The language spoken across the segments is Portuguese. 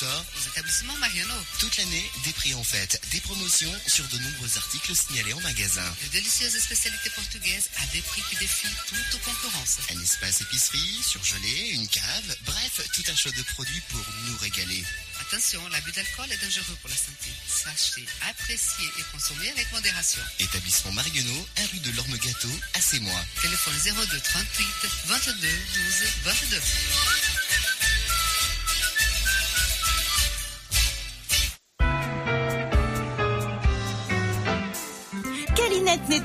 Aux établissements Mariano. Toute l'année, des prix en fête, des promotions sur de nombreux articles signalés en magasin. De délicieuses spécialités portugaises à des prix qui défient toute concurrence. Un espace épicerie, surgelé, une cave, bref, tout un choix de produits pour nous régaler. Attention, l'abus d'alcool est dangereux pour la santé. Sachez apprécier et consommer avec modération. Établissement Marionneau, 1 rue de l'Orme Gâteau, à Sémois. Téléphone 02 38 22 12 22.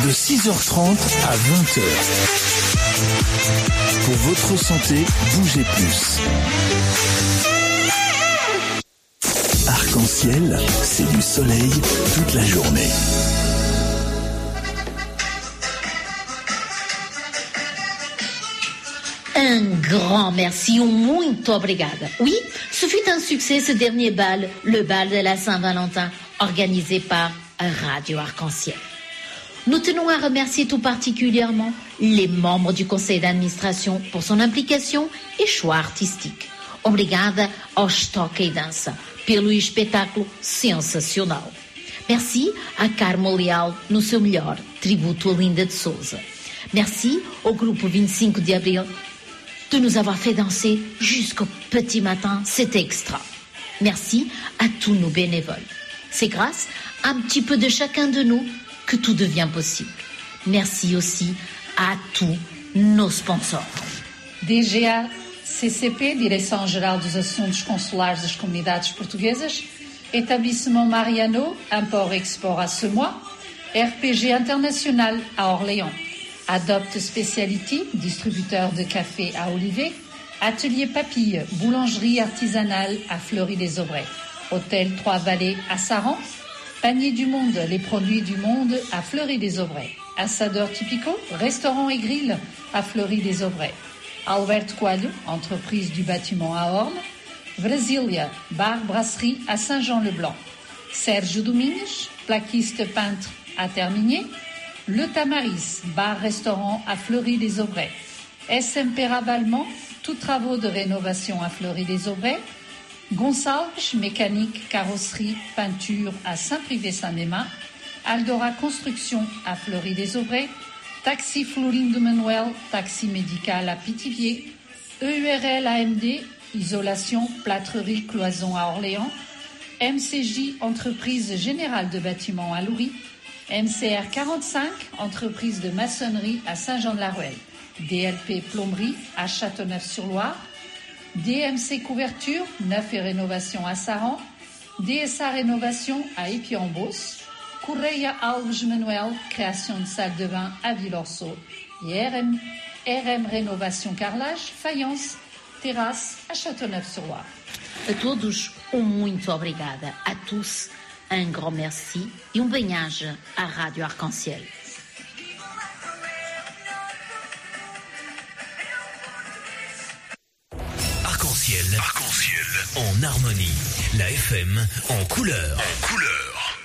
de 6h30 à 20h. Pour votre santé, bougez plus. Arc-en-ciel, c'est du soleil toute la journée. Un grand merci ou muito obrigada. Oui, ce fut un succès ce dernier bal, le bal de la Saint-Valentin, organisé par Radio Arc-en-Ciel. Nous tenons à remercier tout particulièrement les membres du conseil d'administration pour son implication e choix artístico. Obrigada aos Toca e Dança pelo espetáculo sensacional. Merci à Carmo Leal no seu melhor, tributo a Linda de Souza. Merci au groupe 25 de de nous avoir fait danser jusqu'au petit matin, c'était extra. Merci à tous nos bénévoles. C'est grâce à un petit peu de chacun de nous que tout devient possible. Merci aussi à tous nos sponsors. DGA CCP, Direção-Geral dos Assuntos Consulares das Comunidades Portuguesas, Établissement Mariano, Import-Export à Semois, RPG International à Orléans, Adopt Speciality, distributeur de café à Olivet, Atelier Papille, boulangerie artisanale à Fleury-les-Aubrais, Hôtel Trois-Vallées à Saran, Panier du Monde, les produits du monde à Fleury-les-Aubrais, Assadeur Typico, restaurant et grill à Fleury-des-Aubrais. Alberto Coelho, entreprise du bâtiment à Orne. Brasilia, bar brasserie à Saint-Jean-le-Blanc. Serge Domingues, plaquiste peintre à Terminier. Le Tamaris, bar-restaurant à Fleury-les-Aubrais. SMP Ravalement, tous travaux de rénovation à Fleury-les-Aubrais. Gonçalves, mécanique, carrosserie, peinture à Saint-Privé-Saint-Mémin. Aldora Construction à Fleury-les-Aubrais. Taxi Florine de Manuel, taxi médical à Pithiviers. EURL AMD, isolation, plâtrerie, cloison à Orléans. MCJ, entreprise générale de bâtiments à Loury. MCR 45, entreprise de maçonnerie à Saint-Jean-de-la-Ruelle. DLP Plomberie à Châteauneuf-sur-Loire. DMC Couverture, neuf et rénovation à Saran. DSA Rénovation à Épiambos. Correia Alves Manuel, création de salle de bain à Villorceau. Et RM, RM Rénovation Carrelage, faïence, terrasse à Châteauneuf-sur-Loire. A tous, un grand merci e um bem-aja à Rádio Arc-en-Ciel. Arc-en-ciel. Arc-en-ciel. En harmonie. La FM en couleur. En couleur.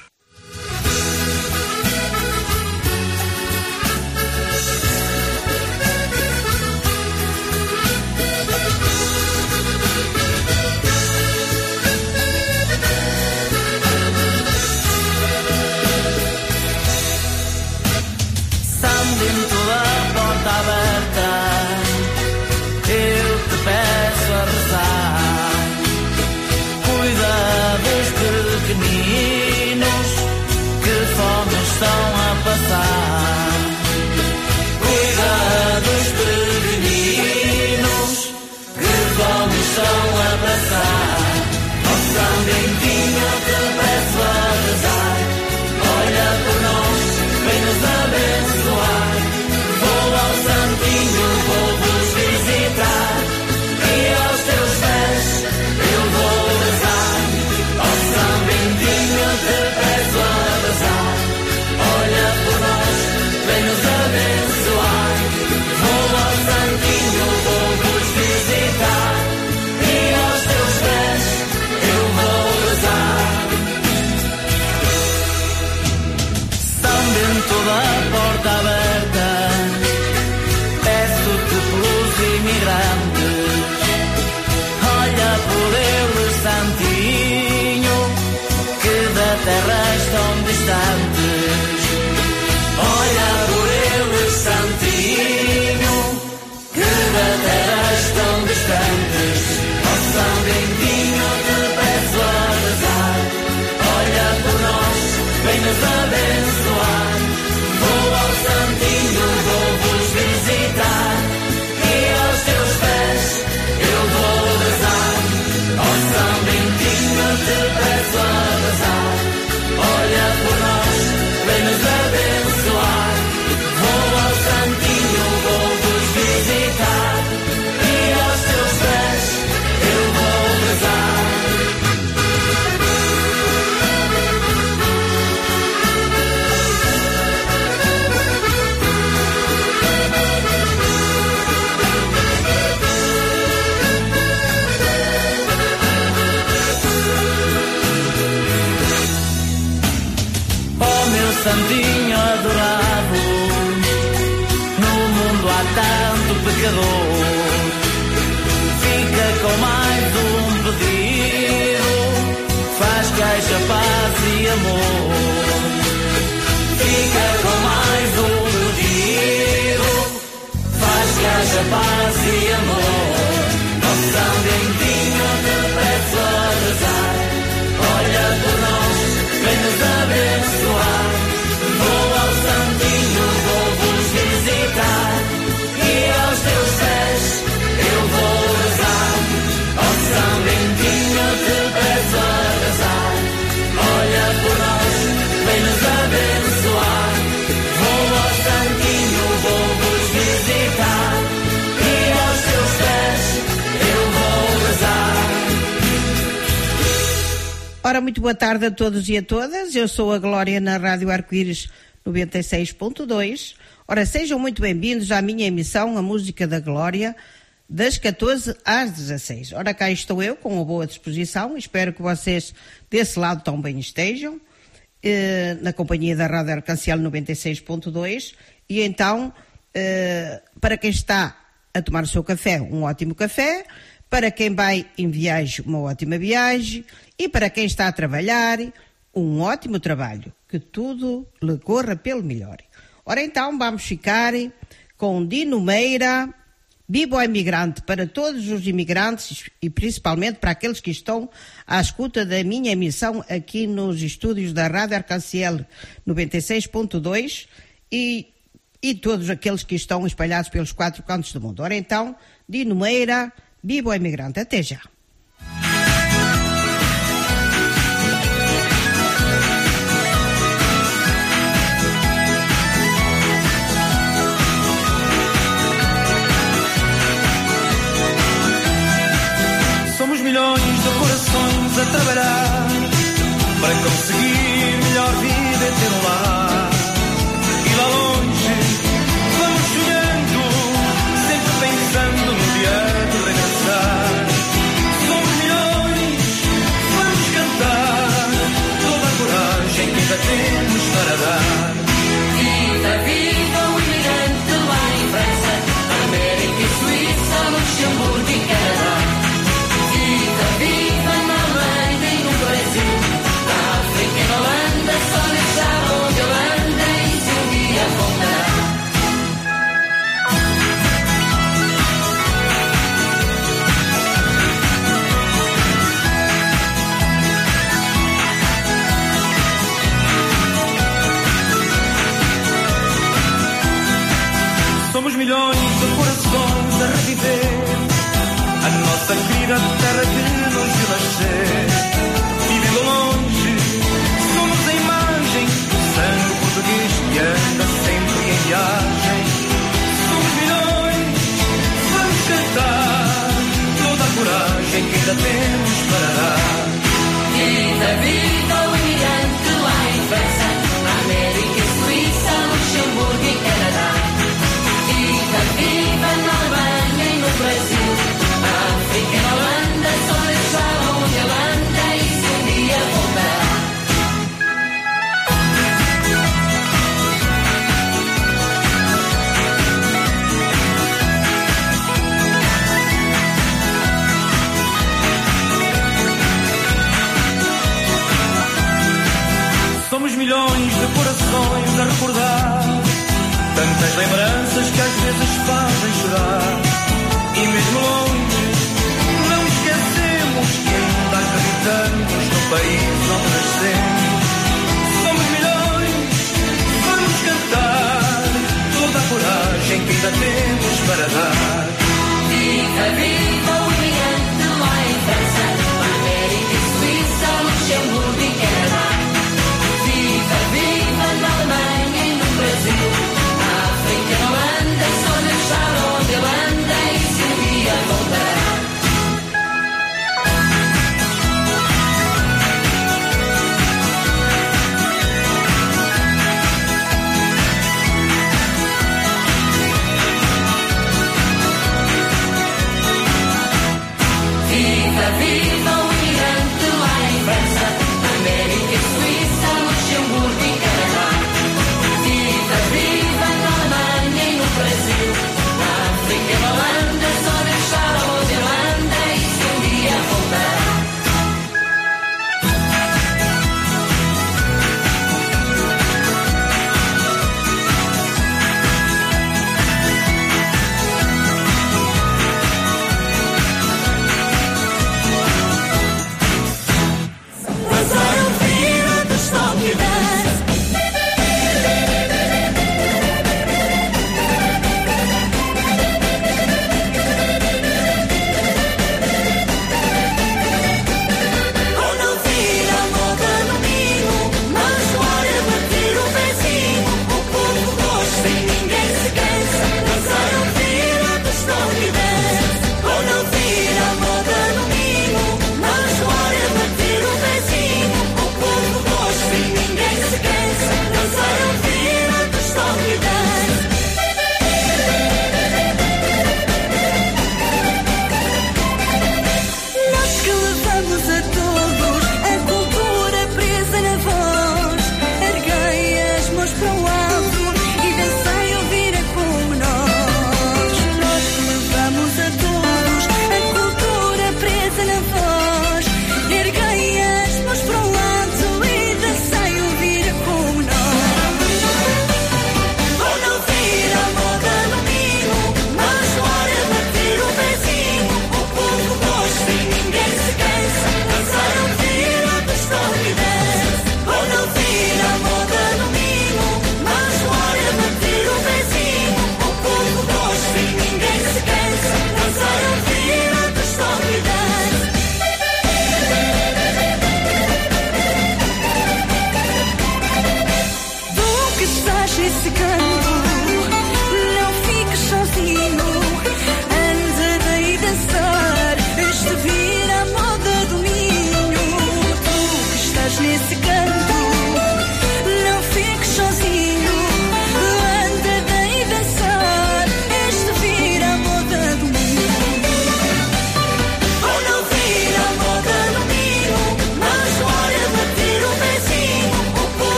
São dentro da São Bento paz e amor. Fica com mais um pedido, faz que haja paz e amor. Ora, muito boa tarde a todos e a todas. Eu sou a Glória na Rádio Arco-Íris 96.2. Ora, sejam muito bem-vindos à minha emissão A Música da Glória, das 14 às 16. Ora, cá estou eu com uma boa disposição, espero que vocês desse lado também estejam, eh, na companhia da Rádio Arcanciel 96.2, e então, eh, para quem está a tomar o seu café, um ótimo café, para quem vai em viagem, uma ótima viagem, e para quem está a trabalhar, um ótimo trabalho, que tudo lhe corra pelo melhor. Ora então, vamos ficar com Dino Meira, Bibo Imigrante, para todos os imigrantes e principalmente para aqueles que estão à escuta da minha emissão aqui nos estúdios da Rádio Arcanciel 96.2 e, e todos aqueles que estão espalhados pelos quatro cantos do mundo. Ora então, Dino Meira, Bibo Imigrante, até já. Somos milhões de corações a trabalhar para conseguir amor.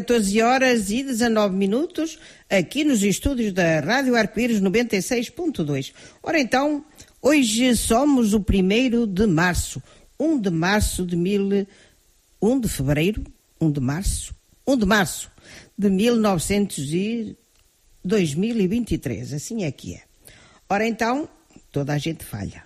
14 horas e 19 minutos, aqui nos estúdios da Rádio Arco-Íris 96.2. Ora então, hoje somos o primeiro de março, 1 de março de mil... 1 de fevereiro, 1 de março, 1 de março de 1900 e 2023, assim é que é. Ora então, toda a gente falha.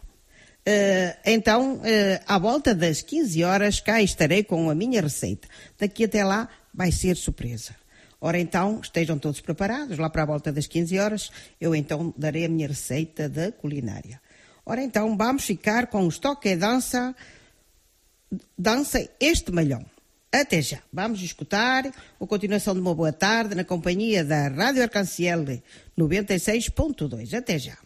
Uh, então, uh, à volta das 15 horas, cá estarei com a minha receita. Daqui até lá vai ser surpresa. Ora então, estejam todos preparados, lá para a volta das 15 horas, eu então darei a minha receita da culinária. Ora então, vamos ficar com o estoque e dança, dança este malhão. Até já. Vamos escutar a continuação de uma boa tarde na companhia da Rádio Arcanciel 96.2. Até já.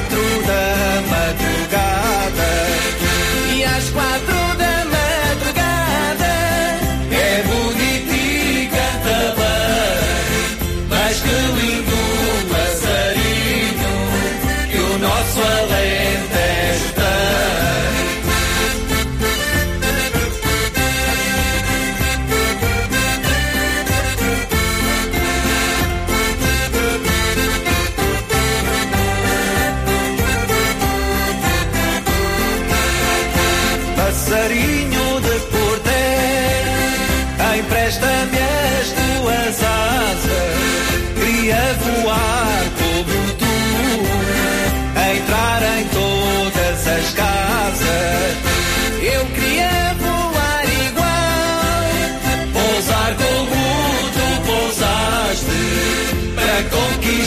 quatro da madrugada. E às quatro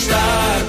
estar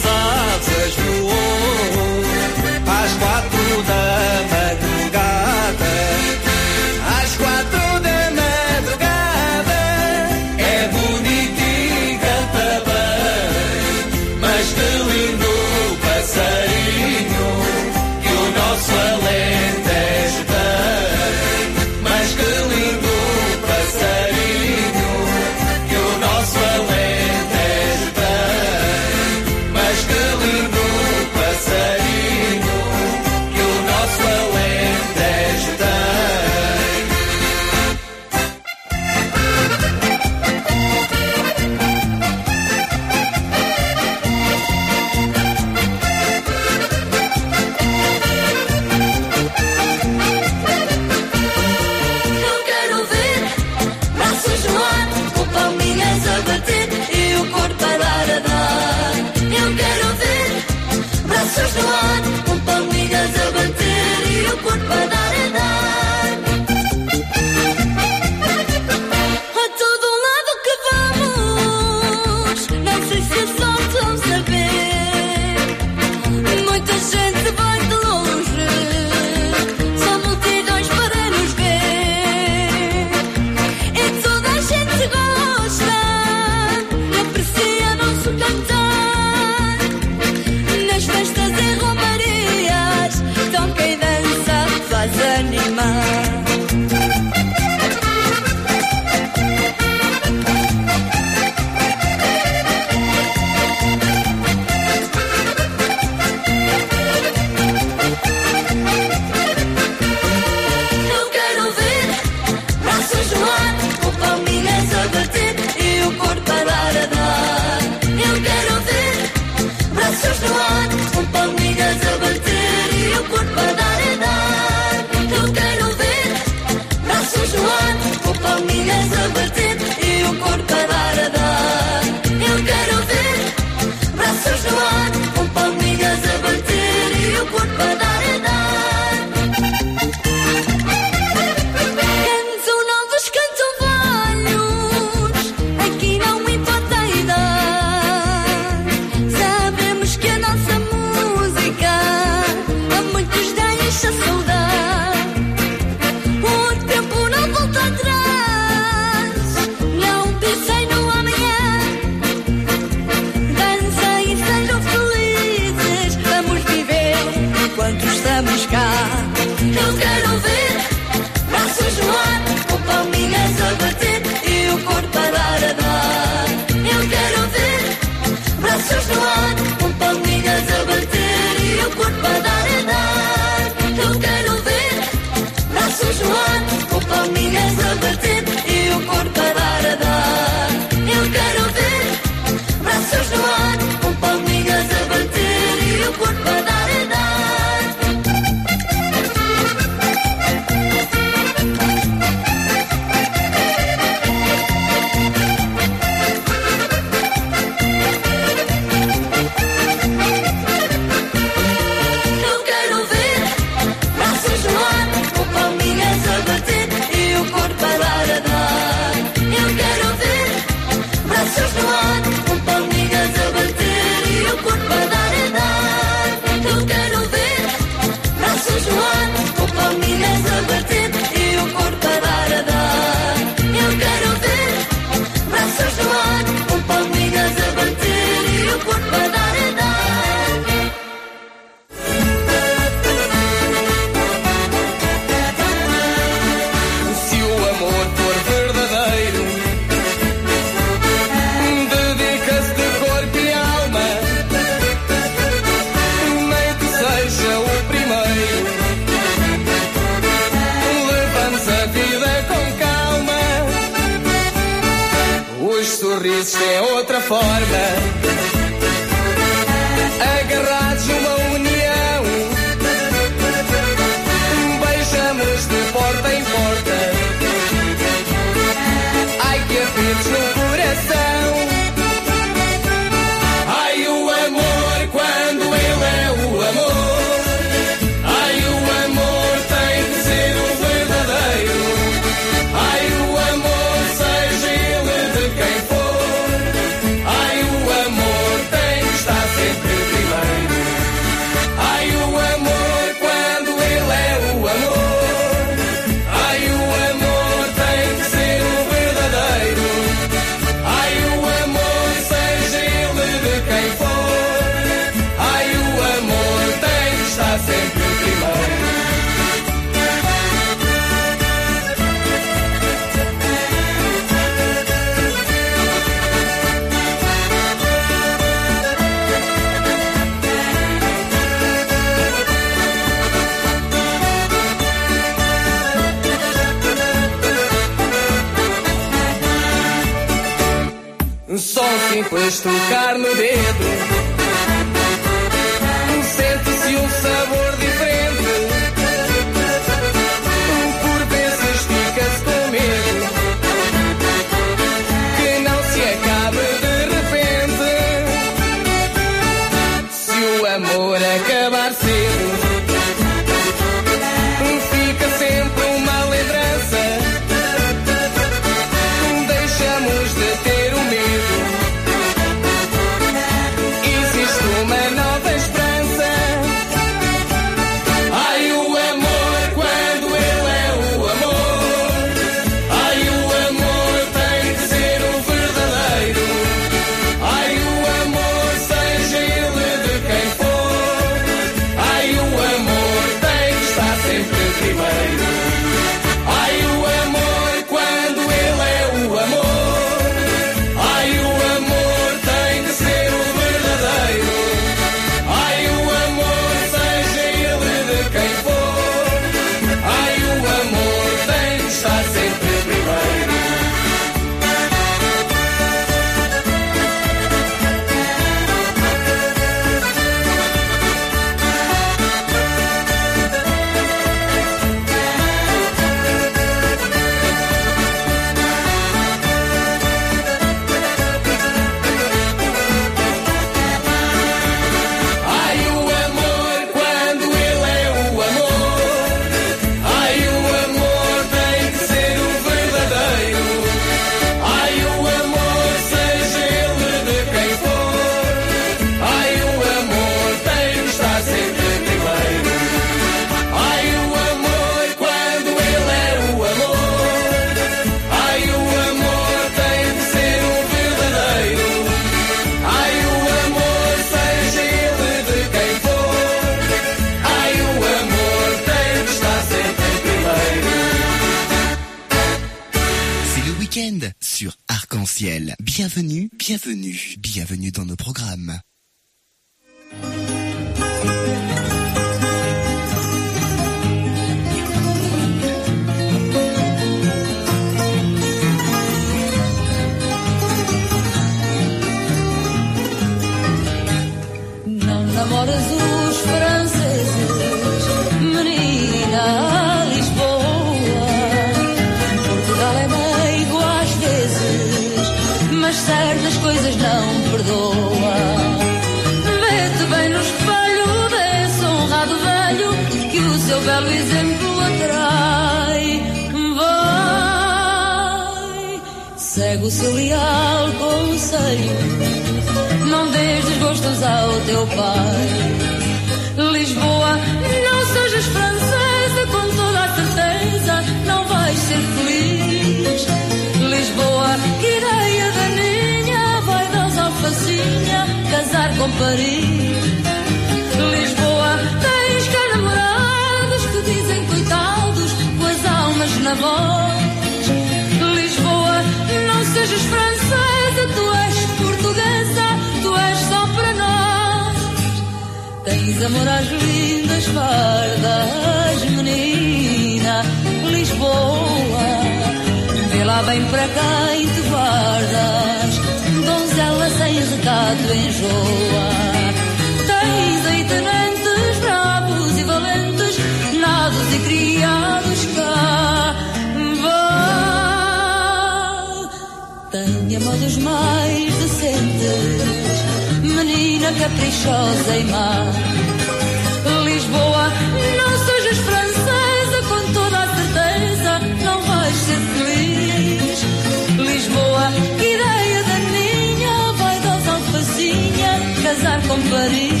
Paris.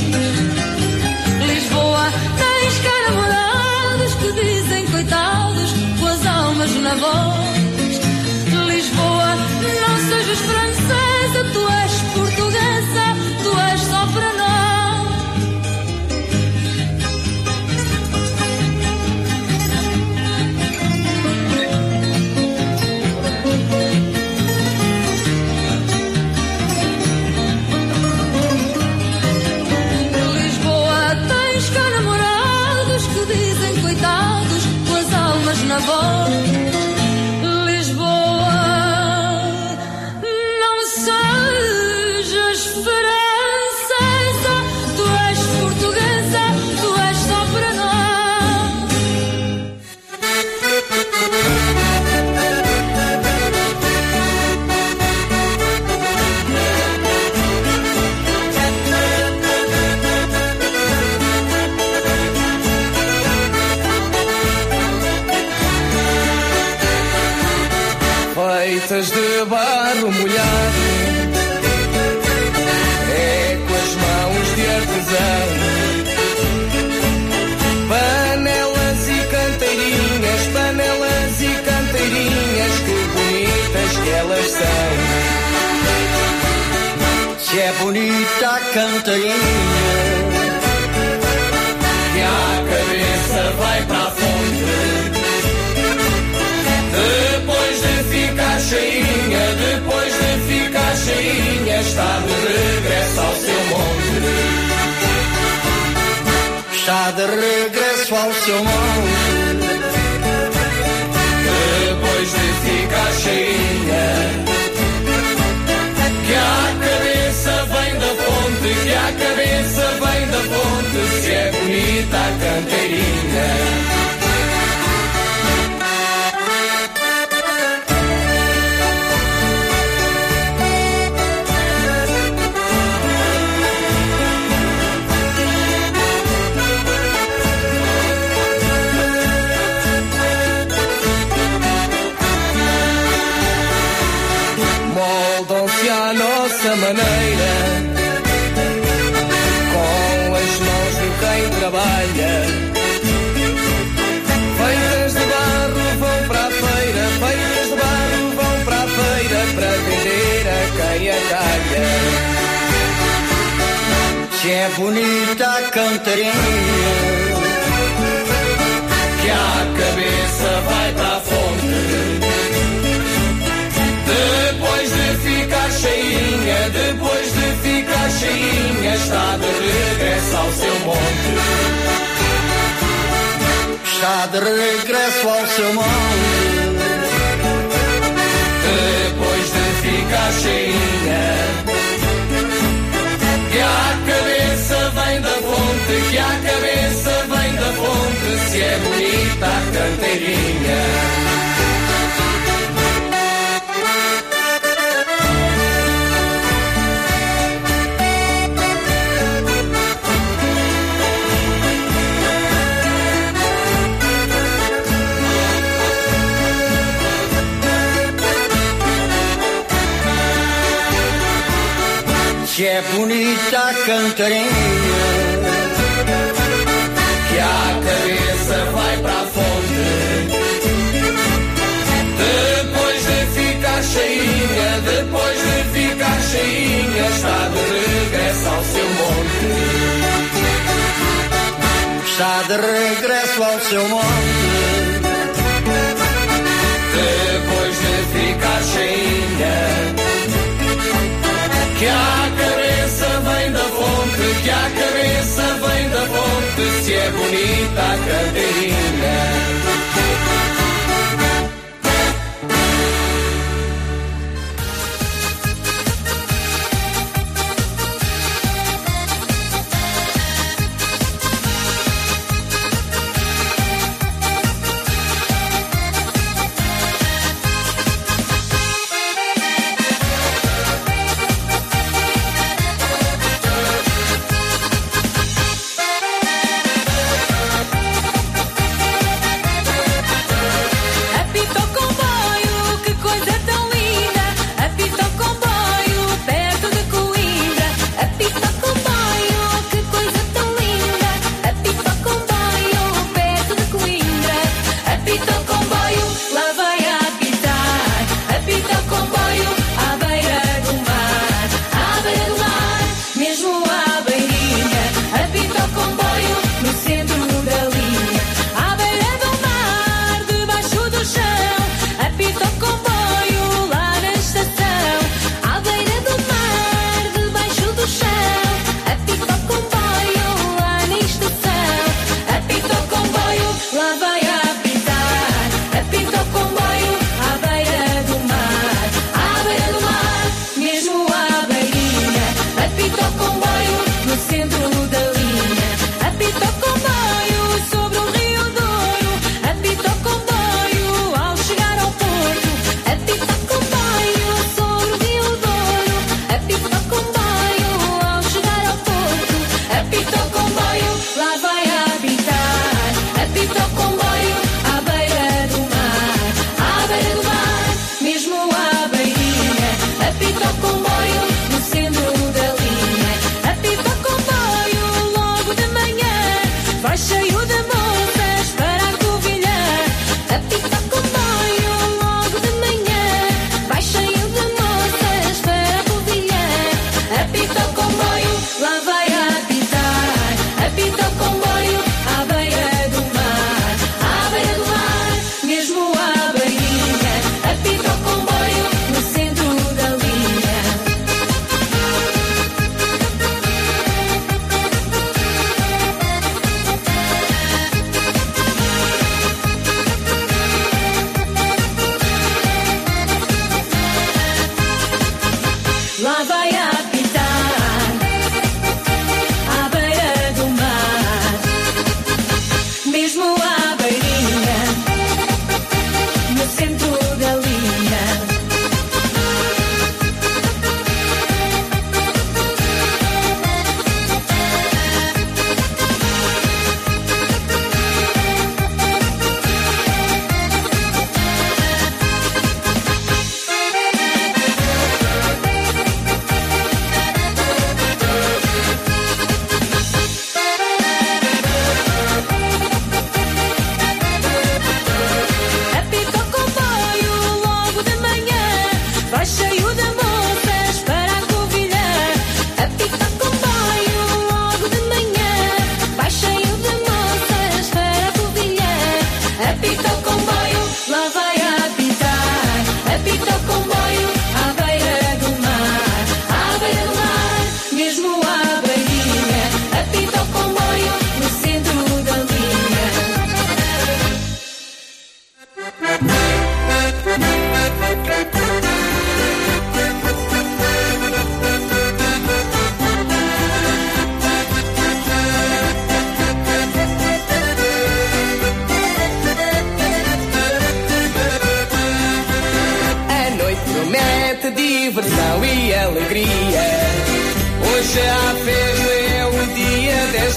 Lisboa, tens cara morados que dizem coitados, com as almas na voz. Lisboa, não sejas francesa, tu és cantarinha, Que a cabeça vai para a fonte. Depois de ficar cheinha, depois de ficar cheinha, está de regresso ao seu monte. está de regresso ao seu monte. Depois de ficar cheinha, fonte, que a cabeça vem da fonte, se é bonita a canteirinha. Nossa maneira, Se é bonita a cantarinha, que a cabeça vai para a fonte. Depois de ficar cheinha, depois de ficar cheinha, está de regresso ao seu monte. está de regresso ao seu monte. Depois de ficar cheinha, vem da fonte, que a cabeça vem da fonte, se é bonita a canteirinha. Se é bonita a cantarinha, que a cabeça vai para a fonte. Depois de ficar cheinha, depois de ficar cheinha, está de regresso ao seu monte. está de regresso ao seu monte. Depois de ficar cheinha, que a que a cabeça vem da fonte, se é bonita a canteirinha.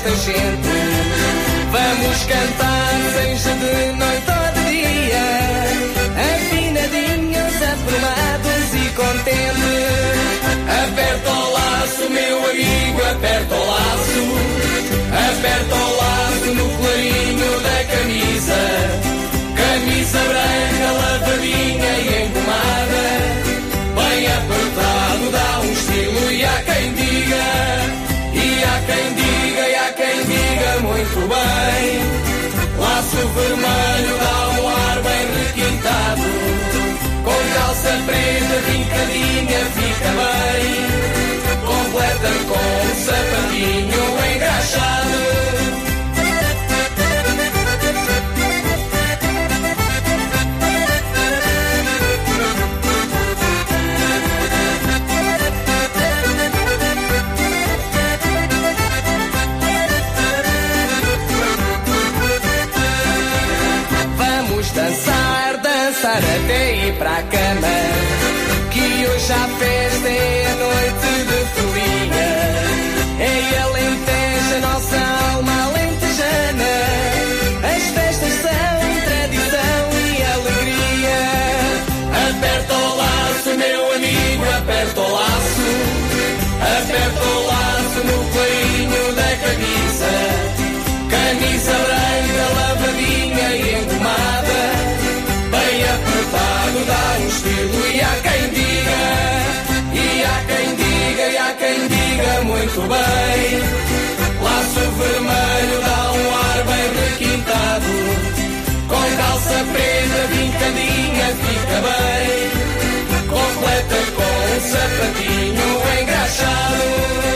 Dia desta gente. Vamos cantar, seja de noite ou de dia. Afinadinhos, aprumados e contentes. Aperta o laço, meu amigo, aperta o laço. Aperta o laço no clarinho da camisa. Camisa branca, lavadinha e engomada. Bem apertado, dá um estilo e há quem diga. E há quem diga, quem diga muito bem. Laço vermelho dá um ar bem requintado. Com calça preta, vincadinha, fica bem. Completa com um sapatinho engraxado. Aperta o laço no coelhinho da camisa. Camisa branca, lavadinha e engomada. Bem apertado, dá um estilo e há quem diga. E há quem diga, e há quem diga muito bem. Laço vermelho dá um ar bem requintado. Com calça preta, vincadinha, fica bem. Completa com um sapatinho pasado.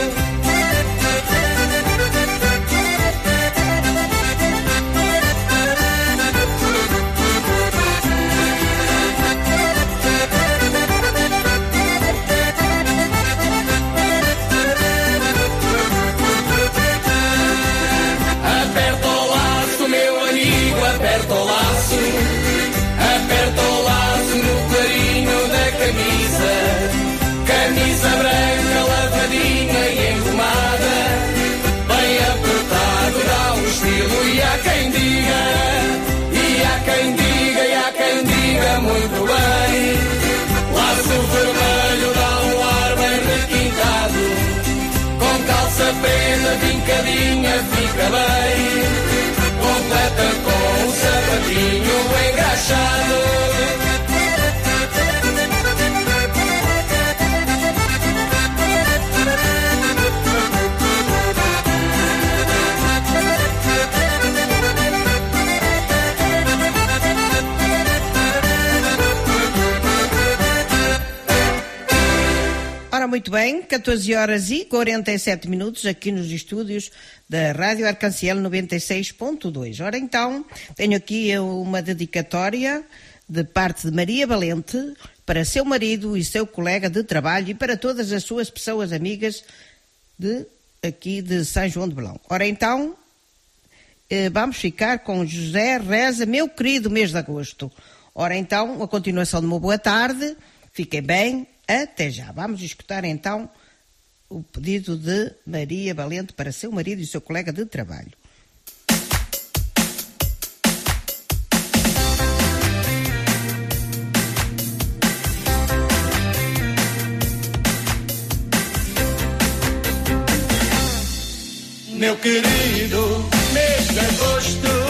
quem diga, e há quem diga muito bem. Laço vermelho dá um ar bem requintado. Com calça preta, vincadinha, fica bem. Completa com um sapatinho engraxado. Muito bem, 14 horas e 47 minutos aqui nos estúdios da Rádio Arcanciel 96.2. Ora, então, tenho aqui uma dedicatória de parte de Maria Valente para seu marido e seu colega de trabalho e para todas as suas pessoas amigas de aqui de São João de Belão. Ora, então, eh, vamos ficar com José Reza, meu querido mês de agosto. Ora, então, a continuação de uma boa tarde. Fiquem bem. Até já. Vamos escutar então o pedido de Maria Valente para seu marido e seu colega de trabalho. Meu querido mês de agosto,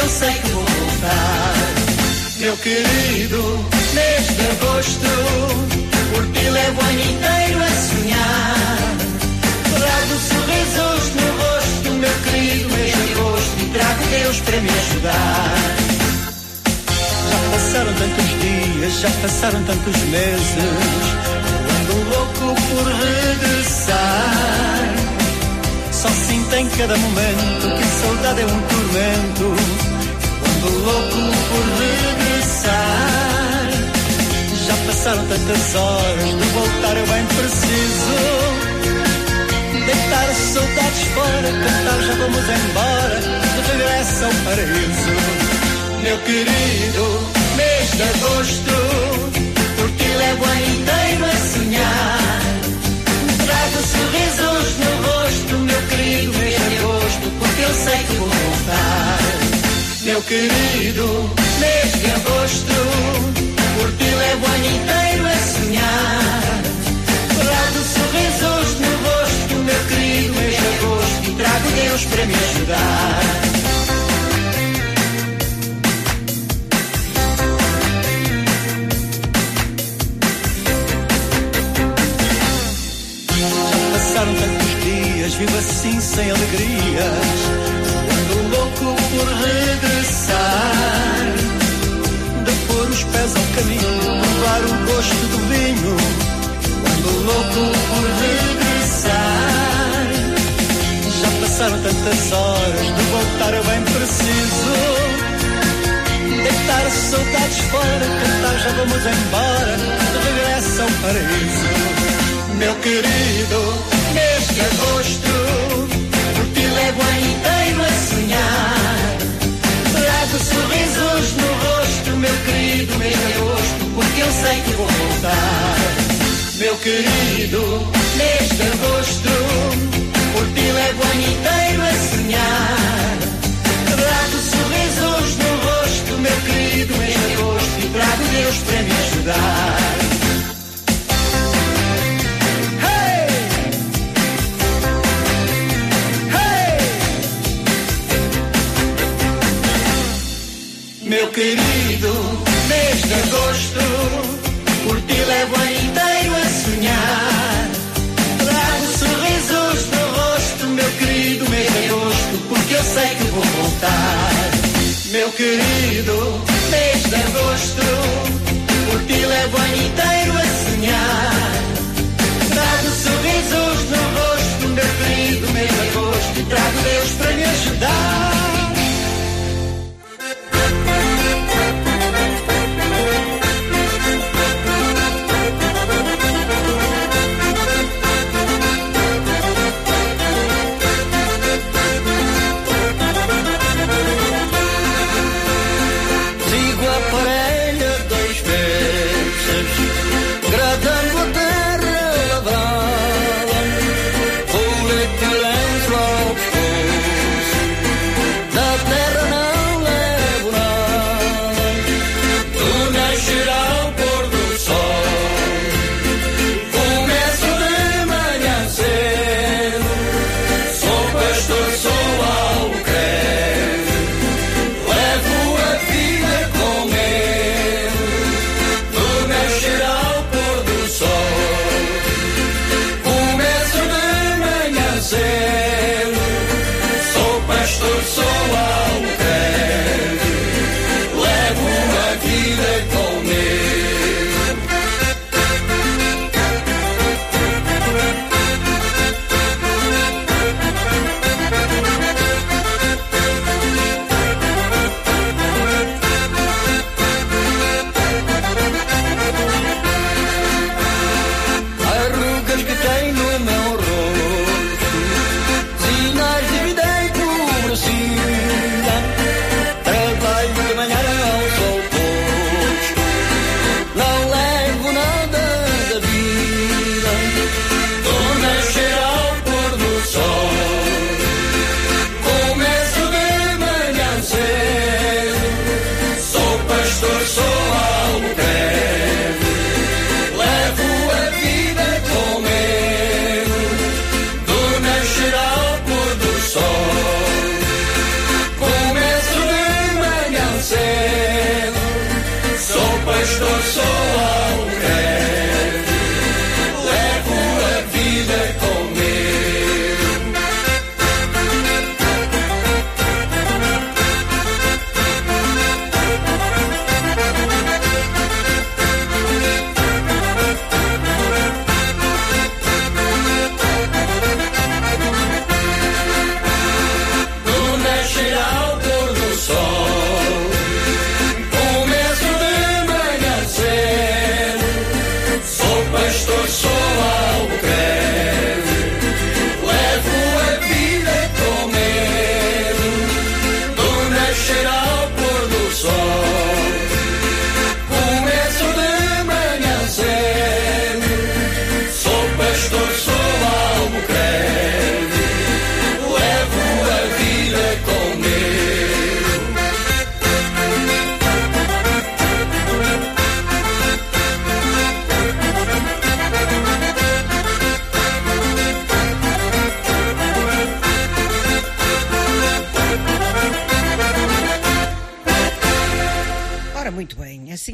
eu sei que vou voltar. Meu querido de agosto, por ti levo o ano inteiro a sonhar. Trago sorrisos no rosto, meu querido de agosto, e trago Deus para me ajudar. Já passaram tantos dias, já passaram tantos meses. Eu ando louco por regressar. Só sinto em cada momento que saudade é um tormento. Louco por regressar. Já passaram tantas horas, de voltar eu bem preciso. Deitar saudades fora, cantar já vamos embora. De regresso ao paraíso meu querido mês de agosto, por ti levo o ano inteiro a sonhar. Trago sorrisos no rosto, meu querido mês de agosto, porque eu sei que vou voltar. Meu querido mês de agosto, por ti levo o ano inteiro a sonhar. Trago sorrisos no rosto, meu querido mês de agosto, e trago Deus para me ajudar. passaram tantos dias, vivo assim sem alegrias. Por regressar, de pôr os pés ao caminho, provar o gosto do vinho. Ando louco por regressar. Já passaram tantas horas, de voltar eu bem preciso. Deitar saudades fora, cantar já vamos embora, de regresso ao paraíso meu querido, de agosto, levo inteiro a sonhar. Trago sorrisos no rosto, meu querido, de agosto, porque eu sei que vou voltar. Meu querido, mês de agosto, por ti levo ano inteiro a sonhar. Trago sorrisos no rosto, meu querido, de agosto, e trago Deus para me ajudar. Meu querido, mês de agosto, por ti levo o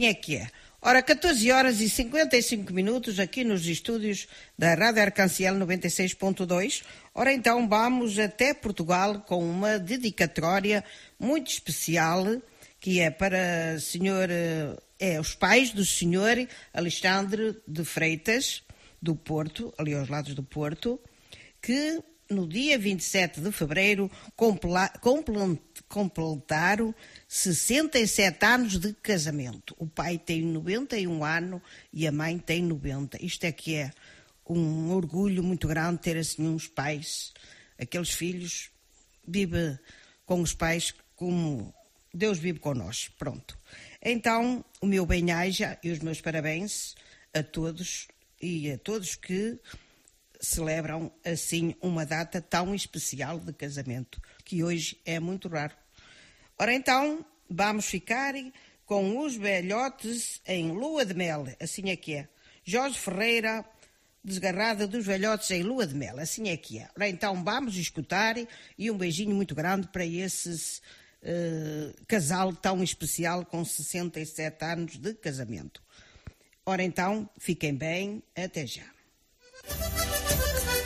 é que é. Ora, 14 horas e 55 minutos aqui nos estúdios da Rádio Arcanciel 96.2. Ora, então vamos até Portugal com uma dedicatória muito especial que é para senhor, eh, é os pais do senhor Alexandre de Freitas, do Porto, ali aos lados do Porto, que no dia 27 de fevereiro complen- completaram 67 anos de casamento. O pai tem 91 anos e a mãe tem 90. Isto é que é um orgulho muito grande ter assim uns pais, aqueles filhos, vive com os pais como Deus vive connosco. Pronto. Então, o meu bem-aja e os meus parabéns a todos e a todos que celebram assim uma data tão especial de casamento, que hoje é muito raro. Ora então, vamos ficar com os velhotes em lua de mel, assim é que é. Jorge Ferreira, desgarrada dos velhotes em lua de mel, assim é que é. Ora então, vamos escutar e um beijinho muito grande para esses eh, casal tão especial com 67 anos de casamento. Ora então, fiquem bem, até já. ハハハハ!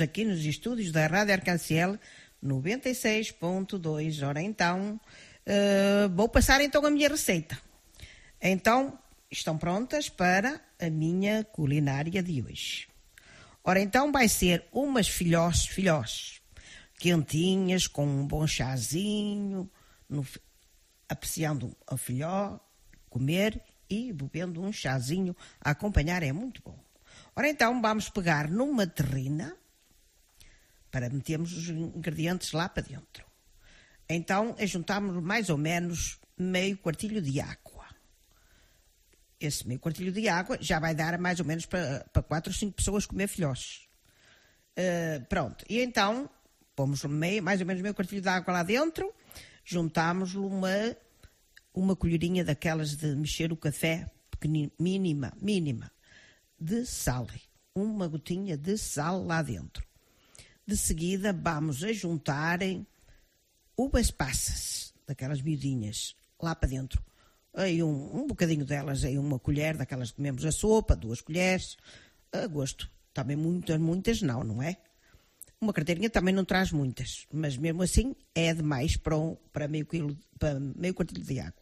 4 minutos aqui nos estúdios da Rádio Arcanciel 96.2. Ora então, eh, vou passar então a minha receita. Então, estão prontas para a minha culinária de hoje. Ora então, vai ser umas filhós, filhós, quentinhas, com um bom chazinho, no, apreciando a filhó, comer e bebendo um chazinho a acompanhar, é muito bom. Ora então, vamos pegar numa terrina para metermos os ingredientes lá para dentro. Então, juntamos mais ou menos meio quartilho de água. Esse meio quartilho de água já vai dar mais ou menos para, para quatro ou cinco pessoas comer filhós. Uh, pronto, e então pomos meio, mais ou menos meio quartilho de água lá dentro, juntámos uma, uma colherinha daquelas de mexer o café, mínima, mínima, de sal. Uma gotinha de sal lá dentro. De seguida, vamos a juntarem uvas passas, daquelas miudinhas, lá para dentro. Aí um, um bocadinho delas, aí uma colher, daquelas que comemos a sopa, duas colheres, a gosto. Também muitas, muitas não, não é? Uma carteirinha também não traz muitas, mas mesmo assim é demais para, um, para, meio, quilo, para meio quartilho de água.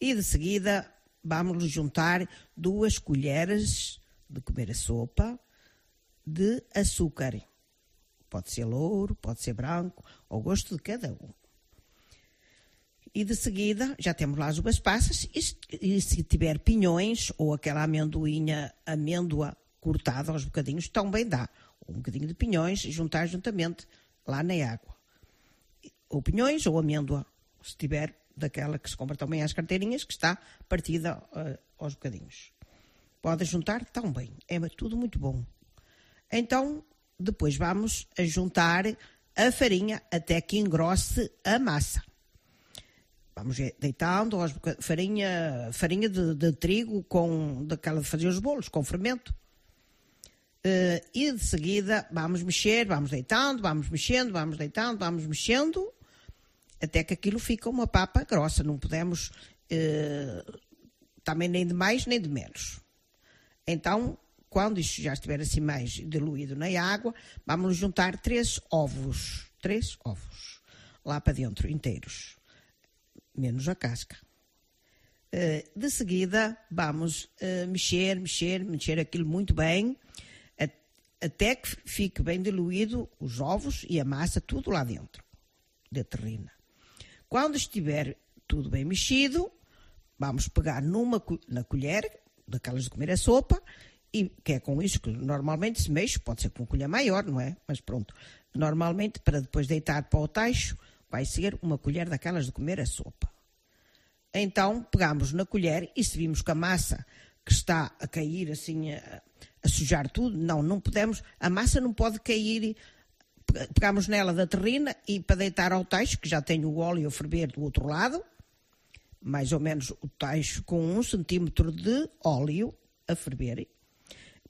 E de seguida vamos juntar duas colheres de comer a sopa de açúcar. Pode ser louro, pode ser branco, ao gosto de cada um. E de seguida já temos lá as uvas passas e, se- tiver pinhões ou aquela amendoinha, amêndoa cortada aos bocadinhos, também dá. Um bocadinho de pinhões e juntar juntamente lá na água. Ou pinhões ou amêndoa, se tiver daquela que se compra também às carteirinhas, que está partida eh, aos bocadinhos. Pode juntar também, é tudo muito bom. Então, depois vamos a juntar a farinha até que engrosse a massa. Vamos deitando aos boca- farinha, farinha de, de trigo com daquela de fazer os bolos, com fermento. Eh, e de seguida vamos mexer, vamos deitando, vamos mexendo, vamos deitando, vamos mexendo, até que aquilo fica uma papa grossa. Não podemos eh, também nem de mais nem de menos. Então, quando isto já estiver assim mais diluído na água, vamos juntar três ovos. Três ovos. Lá para dentro, inteiros. Menos a casca. Eh, de seguida, vamos eh, mexer, mexer, mexer aquilo muito bem, até que fique bem diluído os ovos e a massa, tudo lá dentro da terrina. Quando estiver tudo bem mexido, vamos pegar numa, na colher, daquelas de comer a sopa, e que é com isso que normalmente se mexe, pode ser com uma colher maior, não é? Mas pronto, normalmente para depois deitar para o tacho, vai ser uma colher daquelas de comer a sopa. Então pegamos na colher e se vimos que a massa que está a cair assim, a, a sujar tudo, não, não podemos, a massa não pode cair. Pe- Pegamos nela da terrina e para deitar ao tacho, que já tem o óleo a ferver do outro lado, mais ou menos o tacho com um centímetro de óleo a ferver.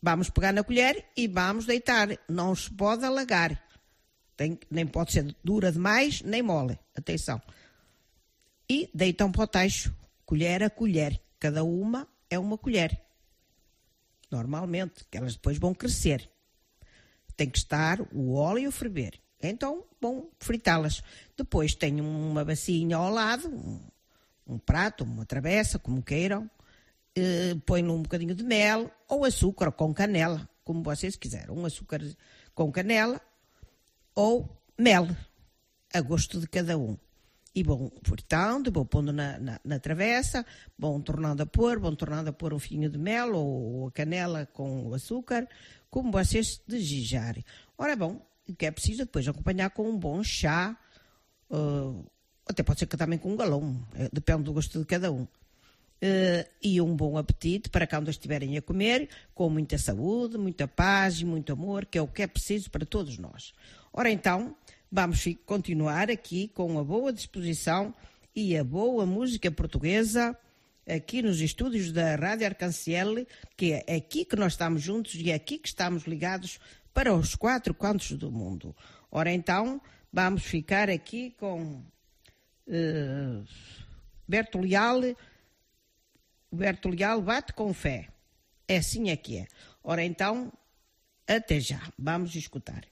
Vamos pegar na colher e vamos deitar. Não se pode alagar. Tem- nem pode ser dura demais, nem mole. Atenção. E deitam para o tacho, colher a colher. Cada uma é uma colher. Normalmente, que elas depois vão crescer. Tem que estar o óleo ferver. Então, vão fritá-las. Depois tem uma bacinha ao lado, um, um prato, uma travessa, como queiram. Eh, põe um bocadinho de mel ou açúcar com canela, como vocês quiserem. Um açúcar com canela ou mel, a gosto de cada um. E vão fritando, vão pondo na, na, na travessa, vão tornando a pôr, vão tornando a pôr um fio de mel ou, ou a canela com o açúcar, como vocês desejarem. Ora bom, o que é preciso depois acompanhar com um bom chá, eh, até pode ser que também com um galão, eh, depende do gosto de cada um. Eh, e um bom apetite para quando estiverem a comer, com muita saúde, muita paz e muito amor, que é o que é preciso para todos nós. Ora então, vamos continuar aqui com a boa disposição e a boa música portuguesa aqui nos estúdios da Rádio Arcanciel, que é aqui que nós estamos juntos e é aqui que estamos ligados para os quatro cantos do mundo. Ora então, vamos ficar aqui com eh, Berto Leal, Berto Leal bate com fé. É assim é que é. Ora então, até já. Vamos escutar.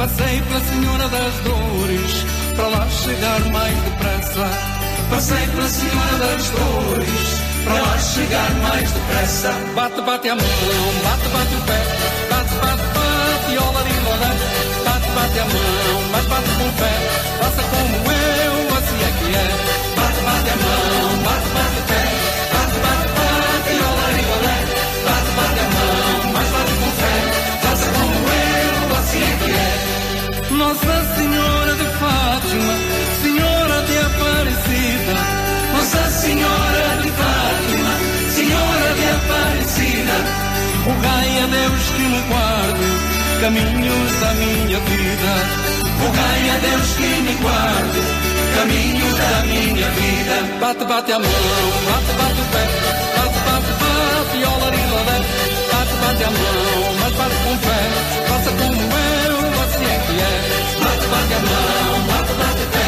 Passei pela senhora das dores para lá chegar mais depressa. Passei pela senhora das dores para lá chegar mais depressa. Bate, bate a mão, bate, bate o pé. Bate, bate, bate, ola de lolé. Bate, bate a mão, bate, bate com o pé. Faça como eu, assim é que é. Bate, bate a mão, bate, bate o pé. Nossa Senhora de Fátima, Senhora de Aparecida. Nossa Senhora de Fátima, Senhora de Aparecida. Rogai a Deus que me guarde caminhos da minha vida. rogai a Deus que me guarde, caminho da minha vida. Bate, bate a mão, bate, bate o pé, bate, bate, bate, viola, lila, bate, a mão, mas bate com fé, faça como eu, assim é que é. Bate, bate a mão, bate, bate pé,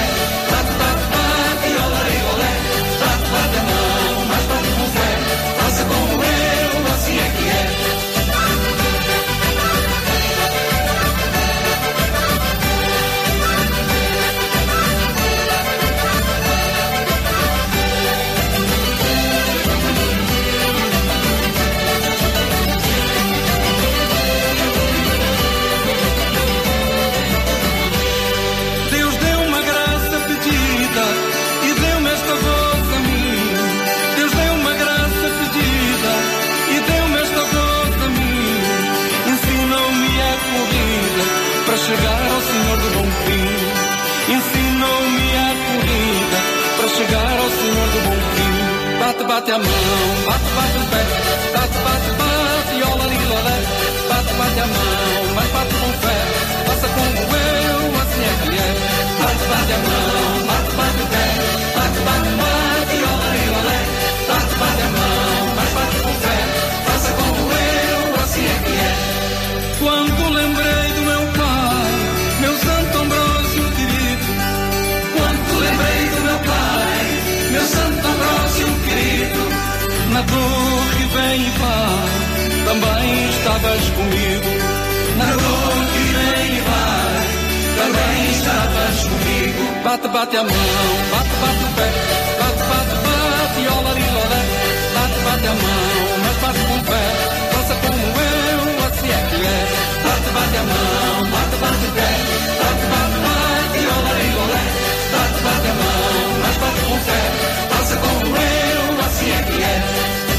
Bate, a mão, bate, bate o pé, bate, bate, bate, ola, lila, lé. Bate, bate a mão, mas bate com fé, faça como eu, assim é que é. Bate, bate a mão, bate, bate o pé, na dor que vem e vai, também estavas comigo. na dor que vem e vai, também estavas comigo. Bate, bate a mão, bate, bate o pé, bate, bate, bate, ola, lila, lé. Bate, bate a mão, mas bate com fé, faça como eu, assim é que é. Bate, bate a mão, bate, bate o pé, bate, bate, bate, ola, lila, lé. Bate, bate a mão, mas bate com fé, como eu, assim é que é.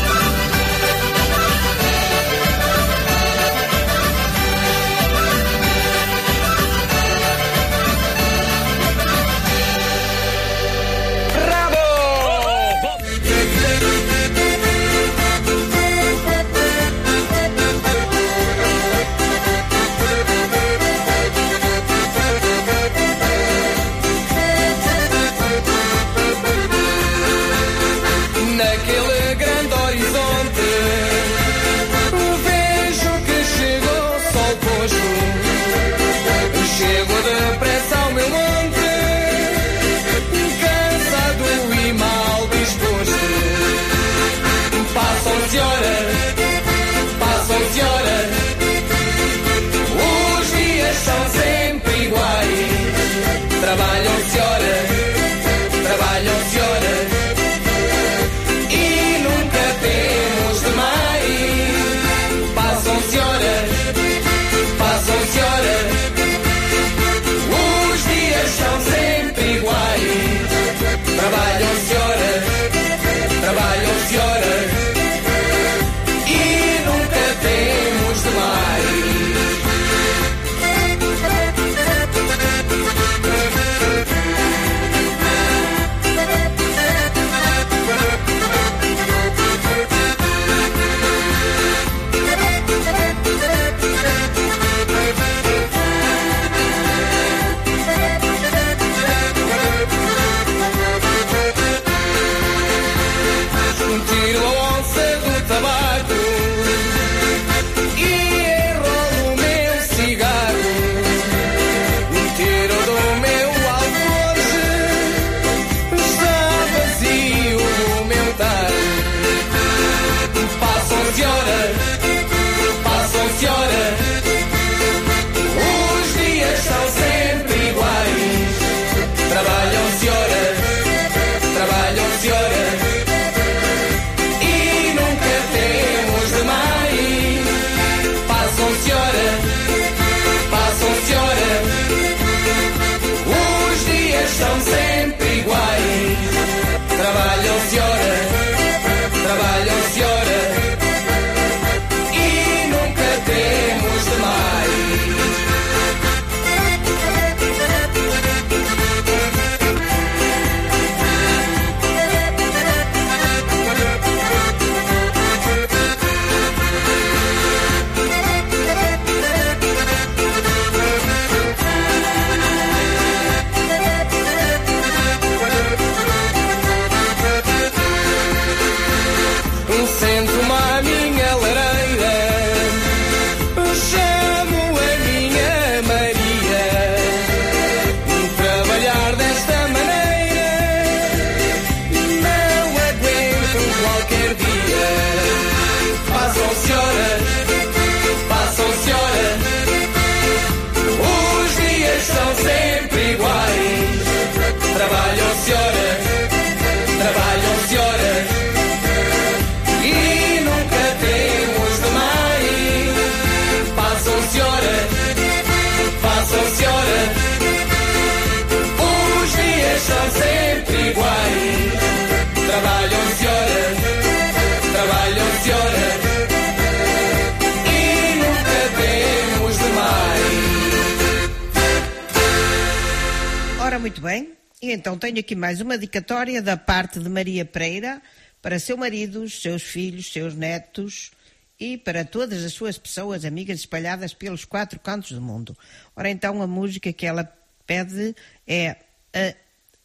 bem, e então tenho aqui mais uma dicatória da parte de Maria Pereira para seu marido, seus filhos, seus netos e para todas as suas pessoas amigas espalhadas pelos quatro cantos do mundo. Ora então a música que ela pede é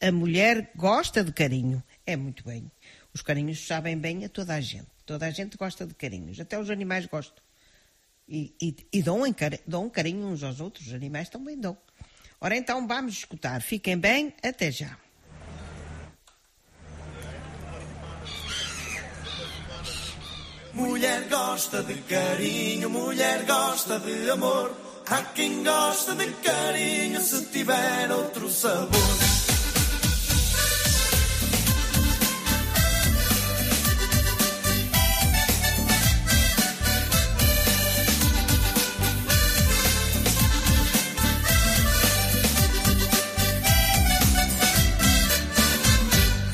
a, a mulher gosta de carinho. É muito bem. Os carinhos sabem bem a toda a gente. Toda a gente gosta de carinhos. Até os animais gostam. E, e, e dão, um carinho uns aos outros. Os animais também dão. Ora então, vamos escutar. Fiquem bem, até já. Mulher gosta de carinho, mulher gosta de amor. Há quem gosta de carinho se tiver outro sabor.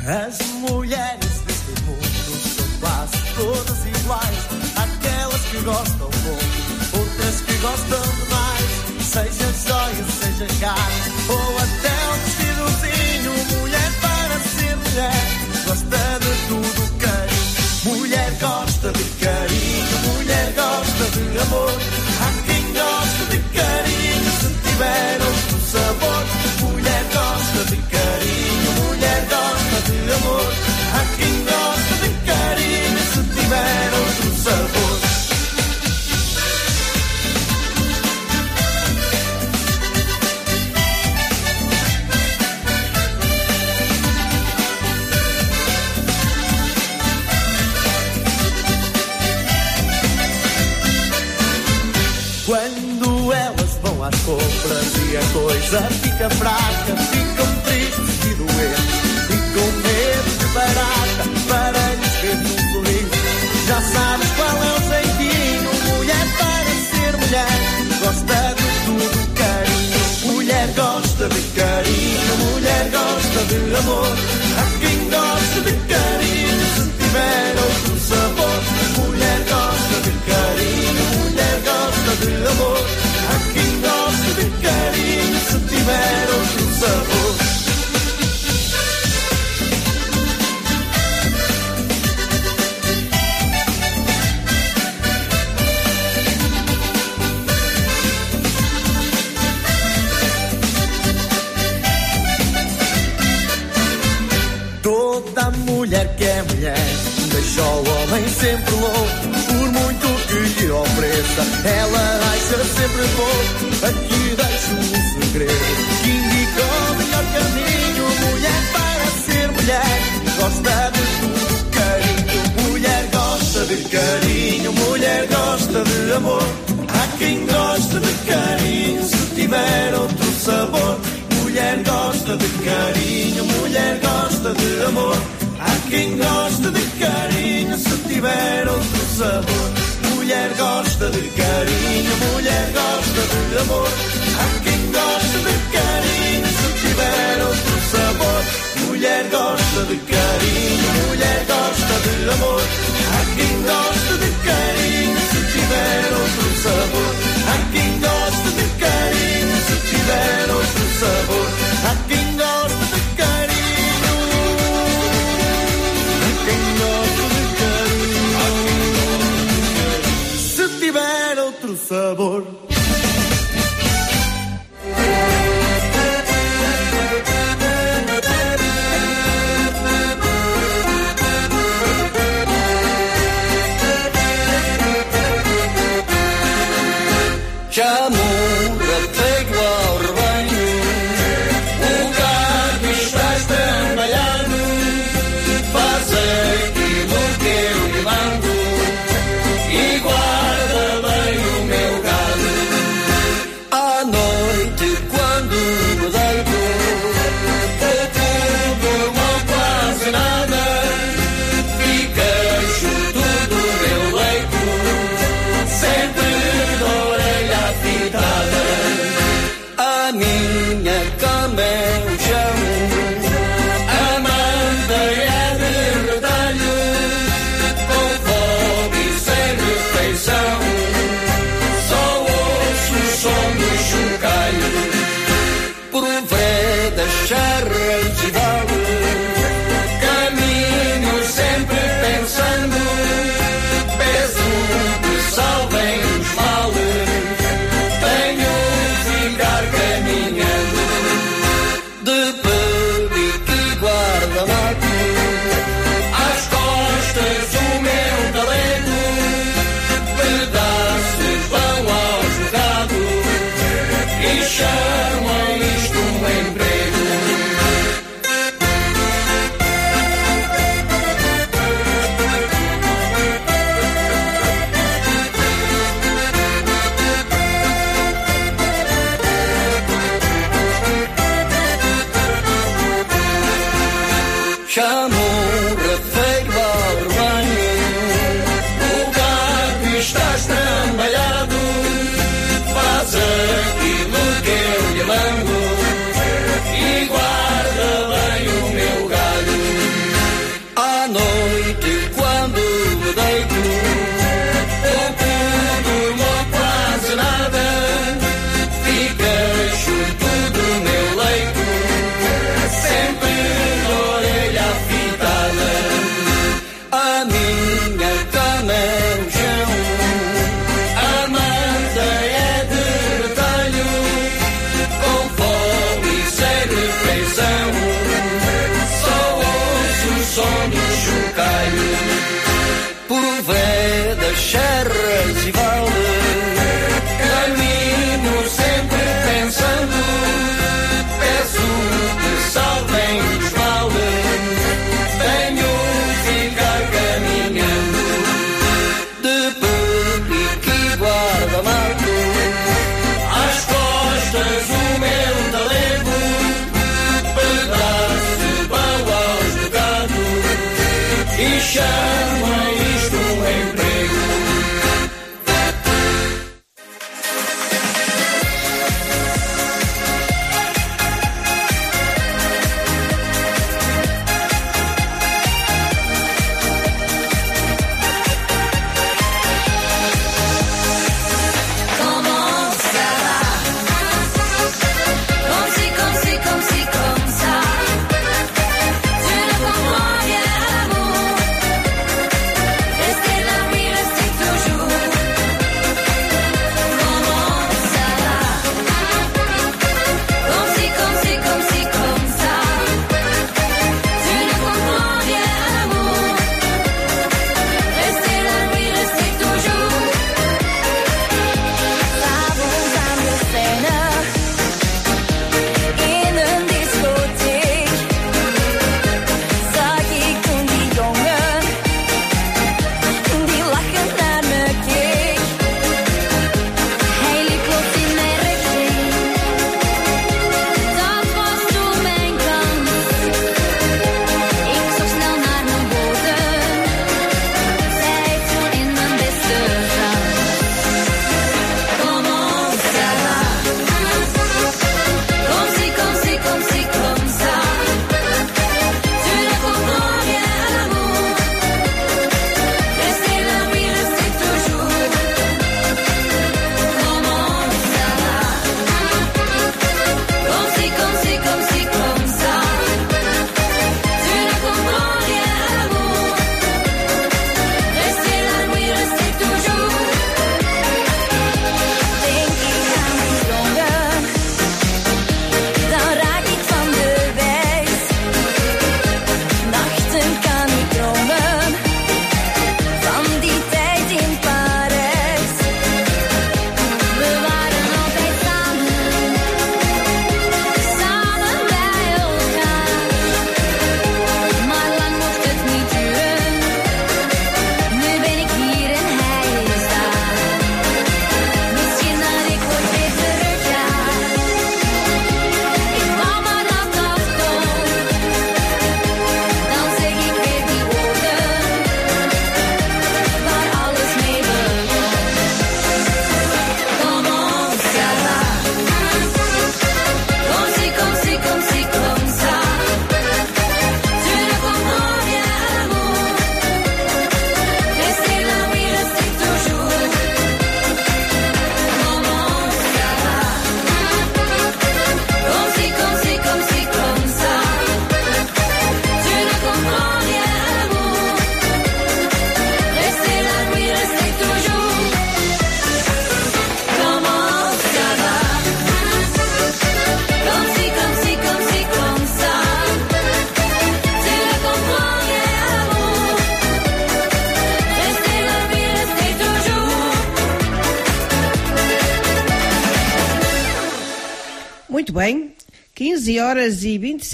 As mulheres deste mundo são quase todas iguais. Aquelas que gostam pouco, outras que gostam demais. Seja joia, seja caro.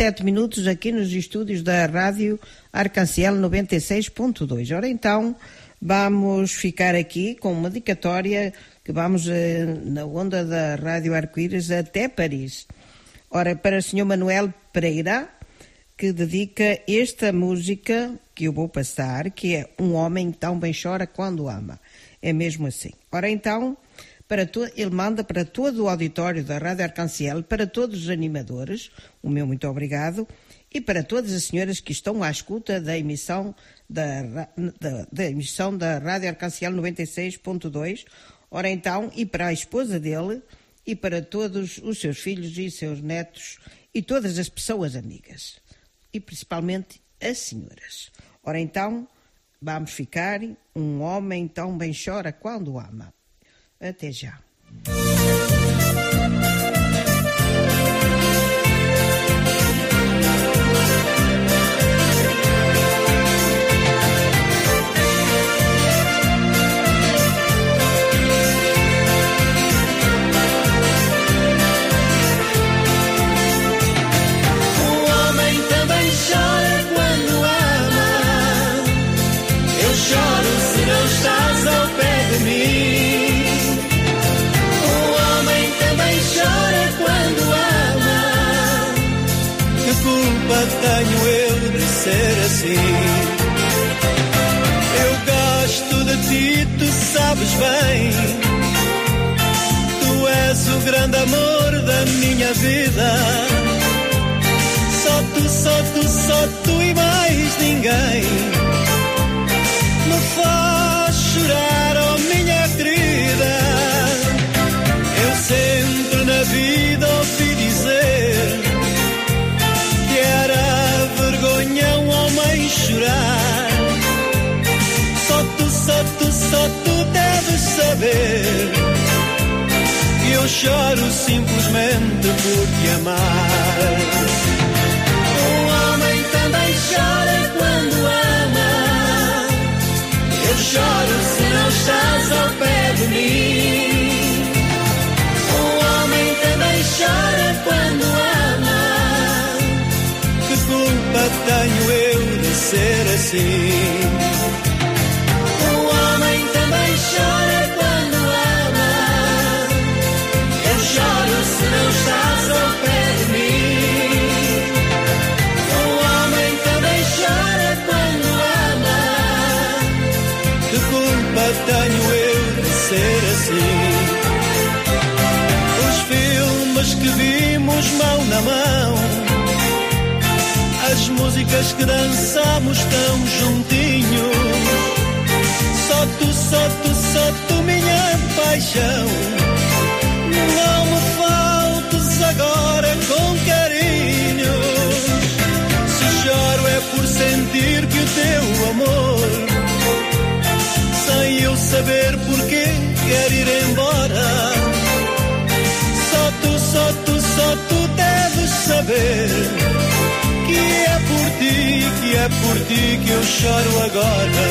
27 minutos aqui nos estúdios da Rádio Arcanciel 96.2. Ora então, vamos ficar aqui com uma dedicatória que vamos eh, na onda da Rádio Arco-Íris até Paris. Ora, para o Sr. Manuel Pereira, que dedica esta música que eu vou passar, que é Um Homem Tão Bem Chora Quando Ama. É mesmo assim. Ora então, para to- ele manda para todo o auditório da Rádio Arcanciel, para todos os animadores, o meu muito obrigado, e para todas as senhoras que estão à escuta da emissão da, da, da emissão da Rádio Arcanciel 96.2. Ora então, e para a esposa dele, e para todos os seus filhos e seus netos, e todas as pessoas amigas, e principalmente as senhoras. Ora então, vamos ficar, um homem tão bem chora quando ama. Até já. Tenho eu de ser assim? Eu gosto de ti, tu sabes bem. Tu és o grande amor da minha vida. Só tu, só tu, só tu e mais ninguém. Eu choro simplesmente por te amar. Um homem também chora quando ama. Eu choro se não estás ao pé de mim. Um homem também chora quando ama. Que culpa tenho eu de ser assim? Músicas que dançamos tão juntinhos. Só tu, só tu, só tu, minha paixão. Não me faltes agora com carinho. Se choro é por sentir que o teu amor sem eu saber porquê quer ir embora. Só tu, só tu, só tu deves saber que é por ti, que é por ti que eu choro agora.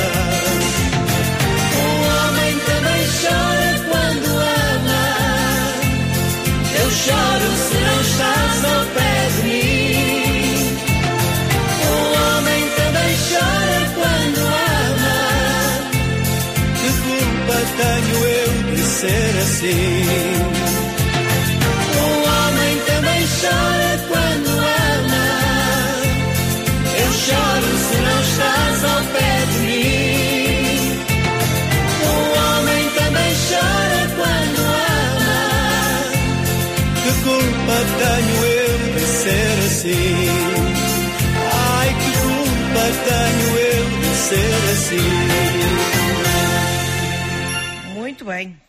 Um homem também chora quando ama. Eu choro se não estás ao pé de mim. Um homem também chora quando ama. Que culpa tenho eu de ser assim? Tenho eu de ser assim? Ai, que culpa tenho eu de ser assim? Muito bem.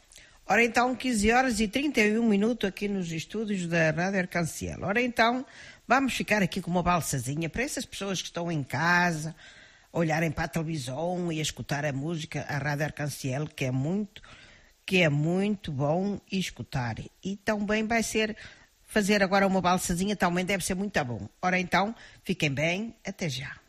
Ora então, 15 horas e 31 minutos aqui nos estúdios da Rádio Arcanciel. Ora então, vamos ficar aqui com uma balsazinha para essas pessoas que estão em casa, olharem para a televisão e a escutar a música, a Rádio Arcanciel, que é muito, que é muito bom escutar. E também vai ser fazer agora uma balsazinha, também deve ser muito bom. Ora então, fiquem bem, até já.